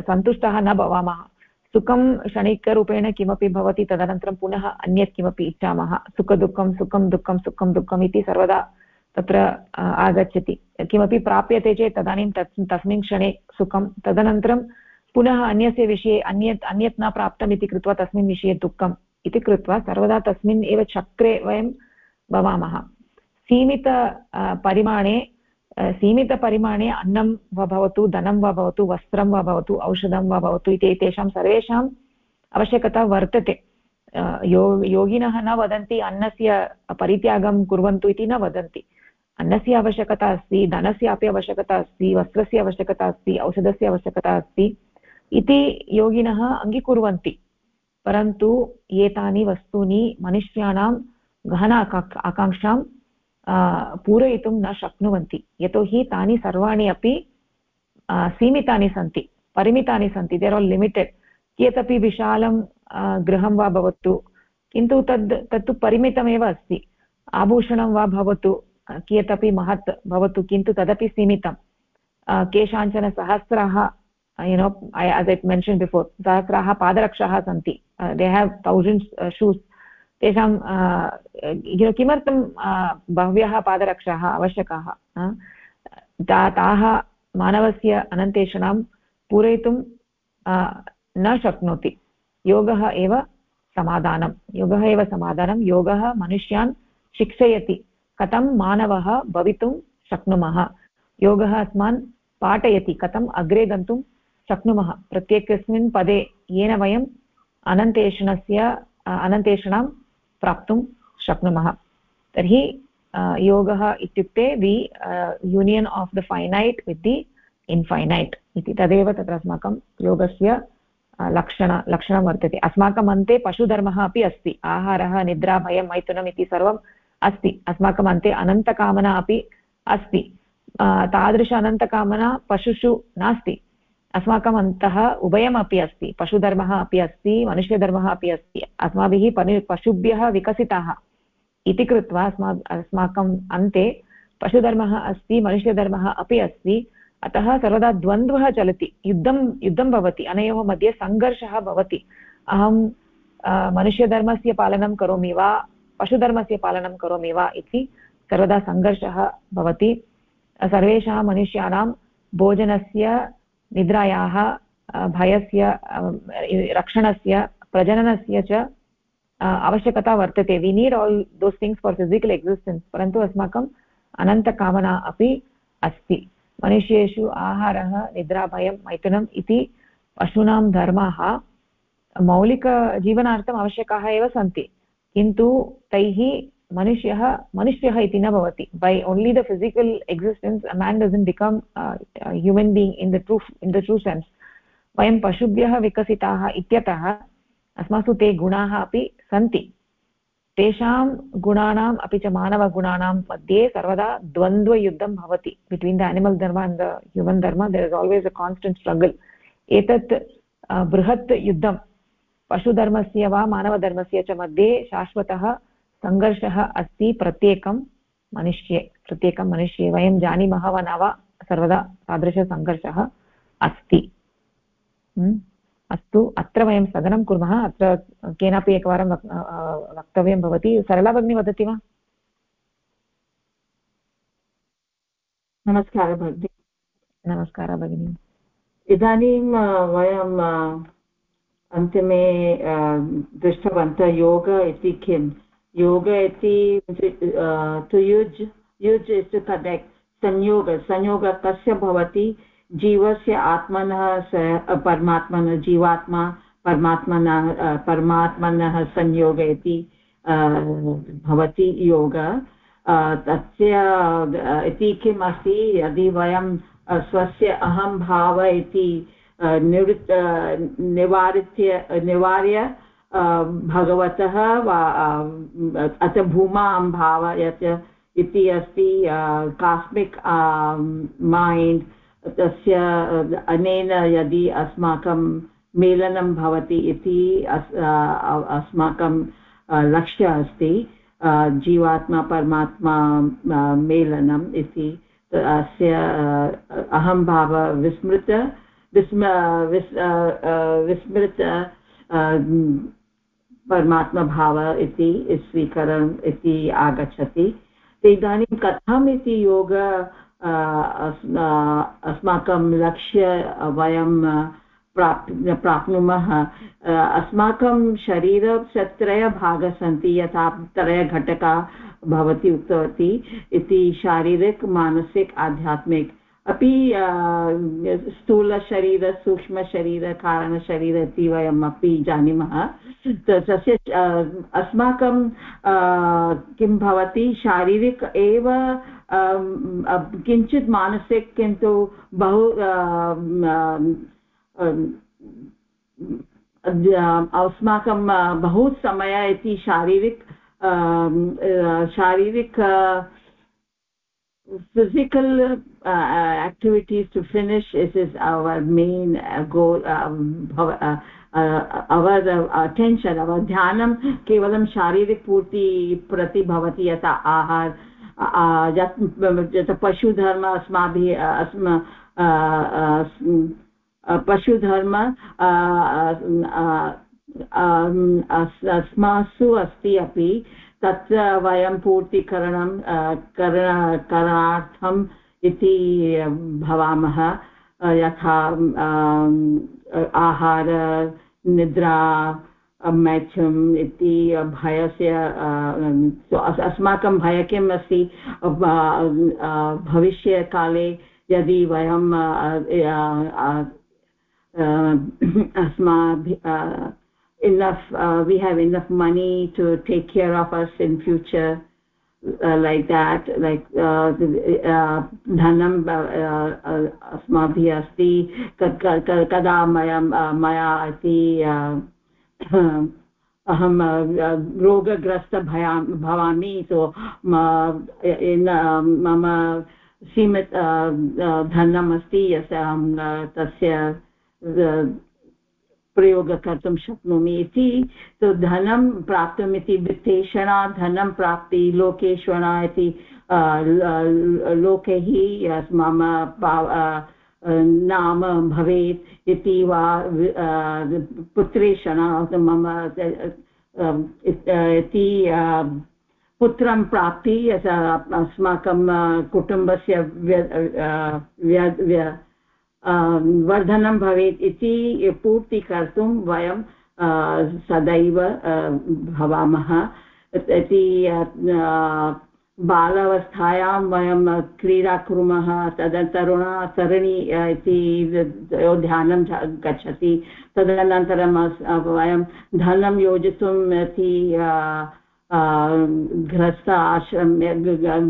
सन्तुष्टः न भवामः सुखं क्षणिकरूपेण किमपि भवति तदनन्तरं पुनः अन्यत् किमपि इच्छामः सुखदुःखं सुखं दुःखं सुखं दुःखम् इति सर्वदा तत्र आगच्छति किमपि प्राप्यते चेत् तदानीं तत् तस्मिन् क्षणे सुखं तदनन्तरं पुनः अन्यस्य विषये अन्यत् अन्यत् न प्राप्तम् इति कृत्वा तस्मिन् विषये दुःखम् इति कृत्वा सर्वदा तस्मिन् एव चक्रे वयं भवामः सीमित परिमाणे सीमितपरिमाणे अन्नं वा भवतु, धनं वा भवतु, वस्त्रं वा भवतु, औषधं वा भवतु इति तेषां सर्वेषाम् आवश्यकता वर्तते। यो, योगिनः न वदन्ति अन्नस्य परित्यागं कुर्वन्तु इति न वदन्ति। अन्नस्य आवश्यकता अस्ति, धनस्य अपि आवश्यकता अस्ति, वस्त्रस्य आवश्यकता अस्ति, औषधस्य आवश्यकता अस्ति इति योगिनः अङ्गीकुर्वन्ति। परन्तु एतानि वस्तूनि मनुष्याणां गहन आकाङ्क्षां पूरयितुं न शक्नुवन्ति। यतोहि तानि सर्वाणि अपि सीमितानि सन्ति, परिमितानि सन्ति। देर् आल् लिमिटेड् कियदपि विशालं गृहं वा भवतु, किन्तु तद्, तत्तु परिमितमेव अस्ति। आभूषणं वा भवतु कियदपि महत् भवतु, किन्तु तदपि सीमितं। केषाञ्चन सहस्राः यु नो ऐ अस् ऐ मेन्शन् बिफोर् सहस्राः पादरक्षाः सन्ति। दे हेव् तौसण्ड्स् शूस् तेषां किमर्थं बह्व्यः पादरक्षाः आवश्यकाः? ताः मानवस्य अनन्तेषणां पूरयितुं न शक्नोति। योगः एव समाधानं। योगः एव समाधानं। योगः मनुष्यान् शिक्षयति। कथं मानवः भवितुं शक्नुमः? योगः अस्मान् पाठयति। कथम् अग्रे गन्तुं शक्नुमः? प्रत्येकस्मिन् पदे येन वयम् अनन्तेषणस्य अनन्तेषणां प्राप्तुं शक्नुमः। तर्हि योगः इत्युक्ते the union of the finite with the infinite इति। तदेव तत्र अस्माकं योगस्य लक्षण, लक्षणं वर्तते। अस्माकम् अन्ते पशुधर्मः अपि अस्ति। आहारः निद्रा भयं मैथुनम् इति सर्वम् अस्ति। अस्माकम् अन्ते अनन्तकामना अपि अस्ति। तादृश अनन्तकामना पशुषु नास्ति। अस्माकम् अन्तः उभयमपि अस्ति, पशुधर्मः अपि अस्ति, मनुष्यधर्मः अपि अस्ति, अस्माभिः पनु, पशुभ्यः विकसिताः इति कृत्वा अस्मा अस्माकम् अन्ते पशुधर्मः अस्ति, मनुष्यधर्मः अपि अस्ति, अतः सर्वदा द्वन्द्वः चलति, युद्धं युद्धं भवति, अनयोः मध्ये सङ्घर्षः भवति। अहं मनुष्यधर्मस्य पालनं करोमि वा, पशुधर्मस्य पालनं करोमि वा इति सर्वदा सङ्घर्षः भवति। सर्वेषां मनुष्याणां भोजनस्य निद्रायाः भयस्य रक्षणस्य, प्रजननस्य च आवश्यकता वर्तते. We need all those things for physical existence परन्तु अस्माकम् अनन्तकामना अपि अस्ति. मनुष्येषु आहारः, निद्राभयं मैथुनम् इति पशूनां धर्माः मौलिकजीवनार्थम् आवश्यकाः एव सन्ति. किन्तु तैः मनुष्यः मनुष्यः इति न भवति. By only the physical existence a man doesn't become human being in the true in the true sense वयं पशुभ्यः विकसिताः इत्यतः अस्मासु ते गुणाः अपि सन्ति. तेषां गुणानाम् अपि च मानवगुणानां मध्ये सर्वदा द्वन्द्वयुद्धं भवति. Between the animal dharma and the human dharma there is always a constant struggle एतत् बृहत् युद्धं. पशुधर्मस्य वा मानवधर्मस्य च मध्ये शाश्वतः सङ्घर्षः अस्ति प्रत्येकं मनुष्ये प्रत्येकं मनुष्ये। वयं जानीमः वा न वा सर्वदा तादृशसङ्घर्षः अस्ति। अस्तु अत्र वयं स्थगनं कुर्मः। अत्र केनापि एकवारं वक्तव्यं भवति। सरला भगिनी वदति वा? नमस्कारः भगिनि। नमस्कारः भगिनि। इदानीं वयं अन्तिमे दृष्टवन्तः योग इति किम्? Uh, to use use is to connect संयोग संयोग कस्य भवति? जीवस्य आत्मनः स परमात्मनः जीवात्मा परमात्मनः परमात्मनः संयोग इति भवति योग। तस्य इति किम् अस्ति यदि वयं स्वस्य अहं भाव इति निवृत्त निवारित्य निवार्य भगवतः वा अथ भूमां भाव यत् इति अस्ति कास्मिक् मैण्ड् तस्य अनेन यदि अस्माकं मेलनं भवति इति अस्माकं लक्ष्य अस्ति जीवात्मा, परमात्मा मेलनम् इति अस्य अहं भाव विस्मृत, विस्म, विस् विस्मृत परमात्मभाव इति स्वीकरणम् इति आगच्छति। इदानीं कथम् इति योग अस्माकं लक्ष्य वयं प्राप्, प्राप्नुमः? अस्माकं शरीरस्य त्रयभागः सन्ति, यथा त्रयघटका भवती उक्तवती। इति शारीरिक, मानसिक, आध्यात्मिक। अपि स्थूलशरीर, सूक्ष्मशरीर, कारणशरीर इति वयम् अपि जानीमः। तस्य अस्माकं किं भवति, शारीरिक एव किञ्चित् मानसिक किन्तु बहु अस्माकं बहु समय इति शारीरिक शारीरिक physical uh, activities to finish this is our main uh, goal um, uh, our attention our dhyanam kevalam शारीरिक पूर्ति प्रति भवति यथा आहार यत् पशुधर्म अस्माभिः अस्म पशुधर्म अस्मासु अस्ति अपि तत्र वयं पूर्तिकरणं करण करणार्थम् इति भवामः। यथा आहार, निद्रा मैथुम् इति भयस्य अस्माकं भय किम् अस्ति? भविष्यकाले यदि वयं अस्माभिः enough uh, we have enough money to take care of us in future uh, like that like धनं अस्माभिः अस्ति कदा मया मया इति <clears throat> अहं रोगग्रस्त भया भवामि सो मम सीमित धनम् अस्ति यस्य अहं तस्य प्रयोगः कर्तुं शक्नोमि इति। तो धनं प्राप्तुमिति वित्तेषणा, धनं प्राप्ति लोकेश्वरा इति लोके मम नाम भवेत् इति वा पुत्रेषणा मम इति पुत्रं प्राप्ति अस्माकं कुटुम्बस्य वर्धनं भवेत् इति पूर्ति कर्तुं वयं सदैव भवामः। इति बालावस्थायां वयं क्रीडा कुर्मः, तद तरुणा, तरुणी इति ध्यानं गच्छति। तदनन्तरं वयं धनं योजितुम् इति गृहस्थ आश्रम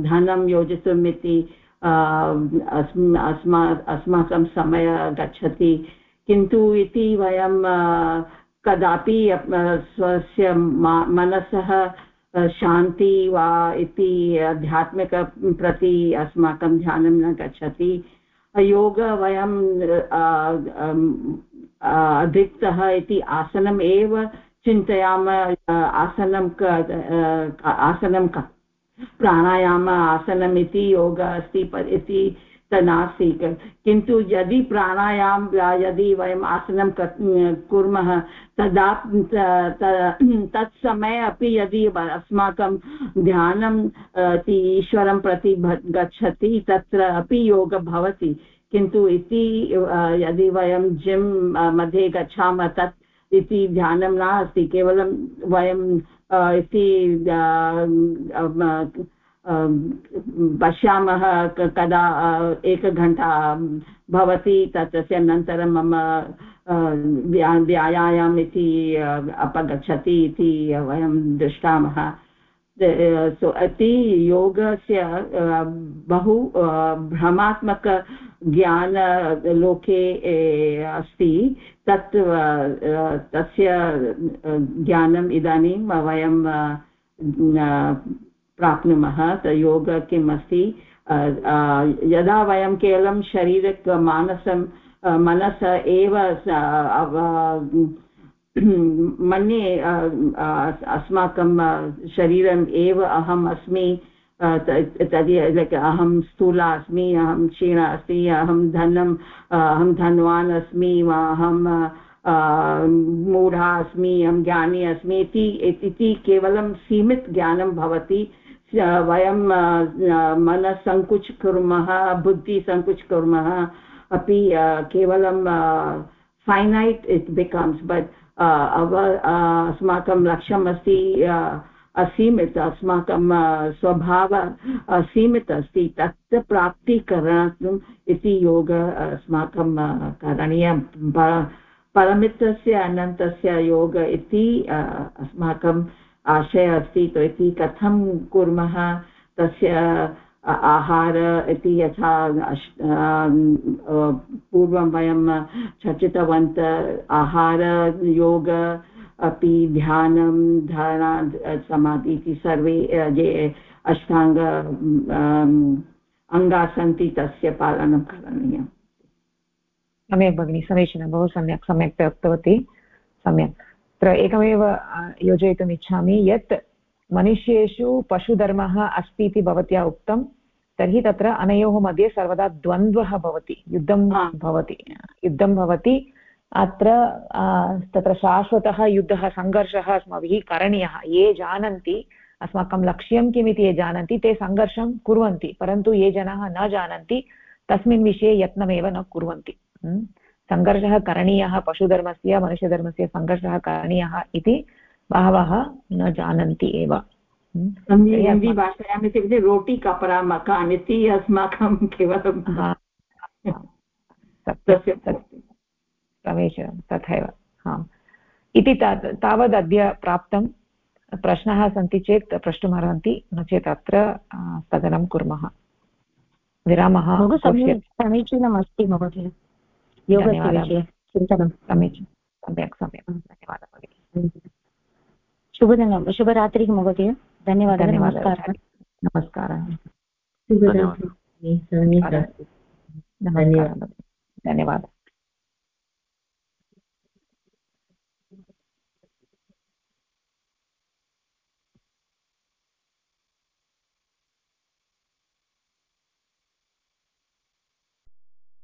धनं योजितुम् इति अस्मा अस्माकं समय गच्छति। किन्तु इति वयं कदापि स्वस्य मनसः शान्ति वा इति आध्यात्मिक प्रति अस्माकं ध्यानं न गच्छति। योग वयं अधिकतः इति आसनम् एव चिन्तयामः, आसनं आसनं प्राणायाम आसनम् इति योग अस्ति इति नास्ति किन्तु यदि प्राणायाम यदि वयम् आसनं कुर्मः, तदा तत्समये अपि यदि अस्माकं ध्यानं ईश्वरं प्रति गच्छति, तत्र अपि योग भवति। किन्तु इति यदि वयं जिम् मध्ये गच्छामः तत् इति ध्यानं नास्ति। केवलं वयं इति पश्यामः कदा एकघण्टा भवति तस्य अनन्तरं मम व्यायामम् इति अपगच्छति इति वयं दृष्टामः। सो अति योगस्य बहु भ्रमात्मक ज्ञानलोके अस्ति, तत् तस्य ज्ञानम् इदानीं वयं प्राप्नुमः योग किम् अस्ति यदा वयं केवलं शरीरक, मानसं मनस एव <clears throat> मन्ये अस्माकं शरीरम् एव अहम् अस्मि तर्हि अहं स्थूला अस्मि, अहं क्षीणा अस्मि, अहं धनम् अहं धनवान् अस्मि वा अहं मूढा अस्मि, अहं ज्ञानी अस्मि, इति केवलं सीमित ज्ञानं भवति। वयं मनसङ्कुच् कुर्मः बुद्धिसङ्कुच् कुर्मः, अपि केवलं फैनैट् इट् बिकम्स् बट् अव अस्माकं लक्ष्यम् अस्ति असीमित, अस्माकं स्वभाव असीमित अस्ति, तत् प्राप्तिकरणार्थम् इति योग अस्माकं करणीयं। परमित्रस्य अनन्तस्य योग इति अस्माकम् आशय अस्ति इति कथं कुर्मः, तस्य आहार इति यथा पूर्वं वयं चर्चितवन्त आहार योग अपि ध्यानं धारणा समाधि इति सर्वे ये अष्टाङ्ग अङ्गा सन्ति तस्य पालनं करणीयम्। सम्यक् भगिनि, समीचीनं, बहु सम्यक् सम्यक् उक्तवती, सम्यक्। अत्र एकमेव योजयितुम् इच्छामि, यत् मनुष्येषु पशुधर्मः अस्ति इति भवत्या उक्तं तर्हि तत्र अनयोः मध्ये सर्वदा द्वन्द्वः भवति युद्धं भवति युद्धं भवति अत्र तत्र शाश्वतः युद्धः सङ्घर्षः अस्माभिः करणीयः ये जानन्ति अस्माकं लक्ष्यं किम् इति ये जानन्ति ते सङ्घर्षं कुर्वन्ति परन्तु ये जनाः न जानन्ति तस्मिन् विषये यत्नमेव न कुर्वन्ति। सङ्घर्षः करणीयः पशुधर्मस्य मनुष्यधर्मस्य सङ्घर्षः करणीयः इति बहवः न जानन्ति एव। हिन्दीभाषायाम् इत्युक्ते रोटि कपरा मकान् इति अस्माकं केवलं समीचीनं तथैव आम् इति तावद् अद्य प्राप्तं। प्रश्नाः सन्ति चेत् प्रष्टुमर्हन्ति नो चेत् अत्र स्थगनं कुर्मः। विरामः समीचीनमस्ति महोदय योगस्य विषये चिन्तनं समीचीनं सम्यक् सम्यक्। धन्यवादः भगिनि शुभदिनं शुभरात्रिः महोदय धन्यवादः नमस्कारः नमस्कारः धन्यवादः धन्यवादः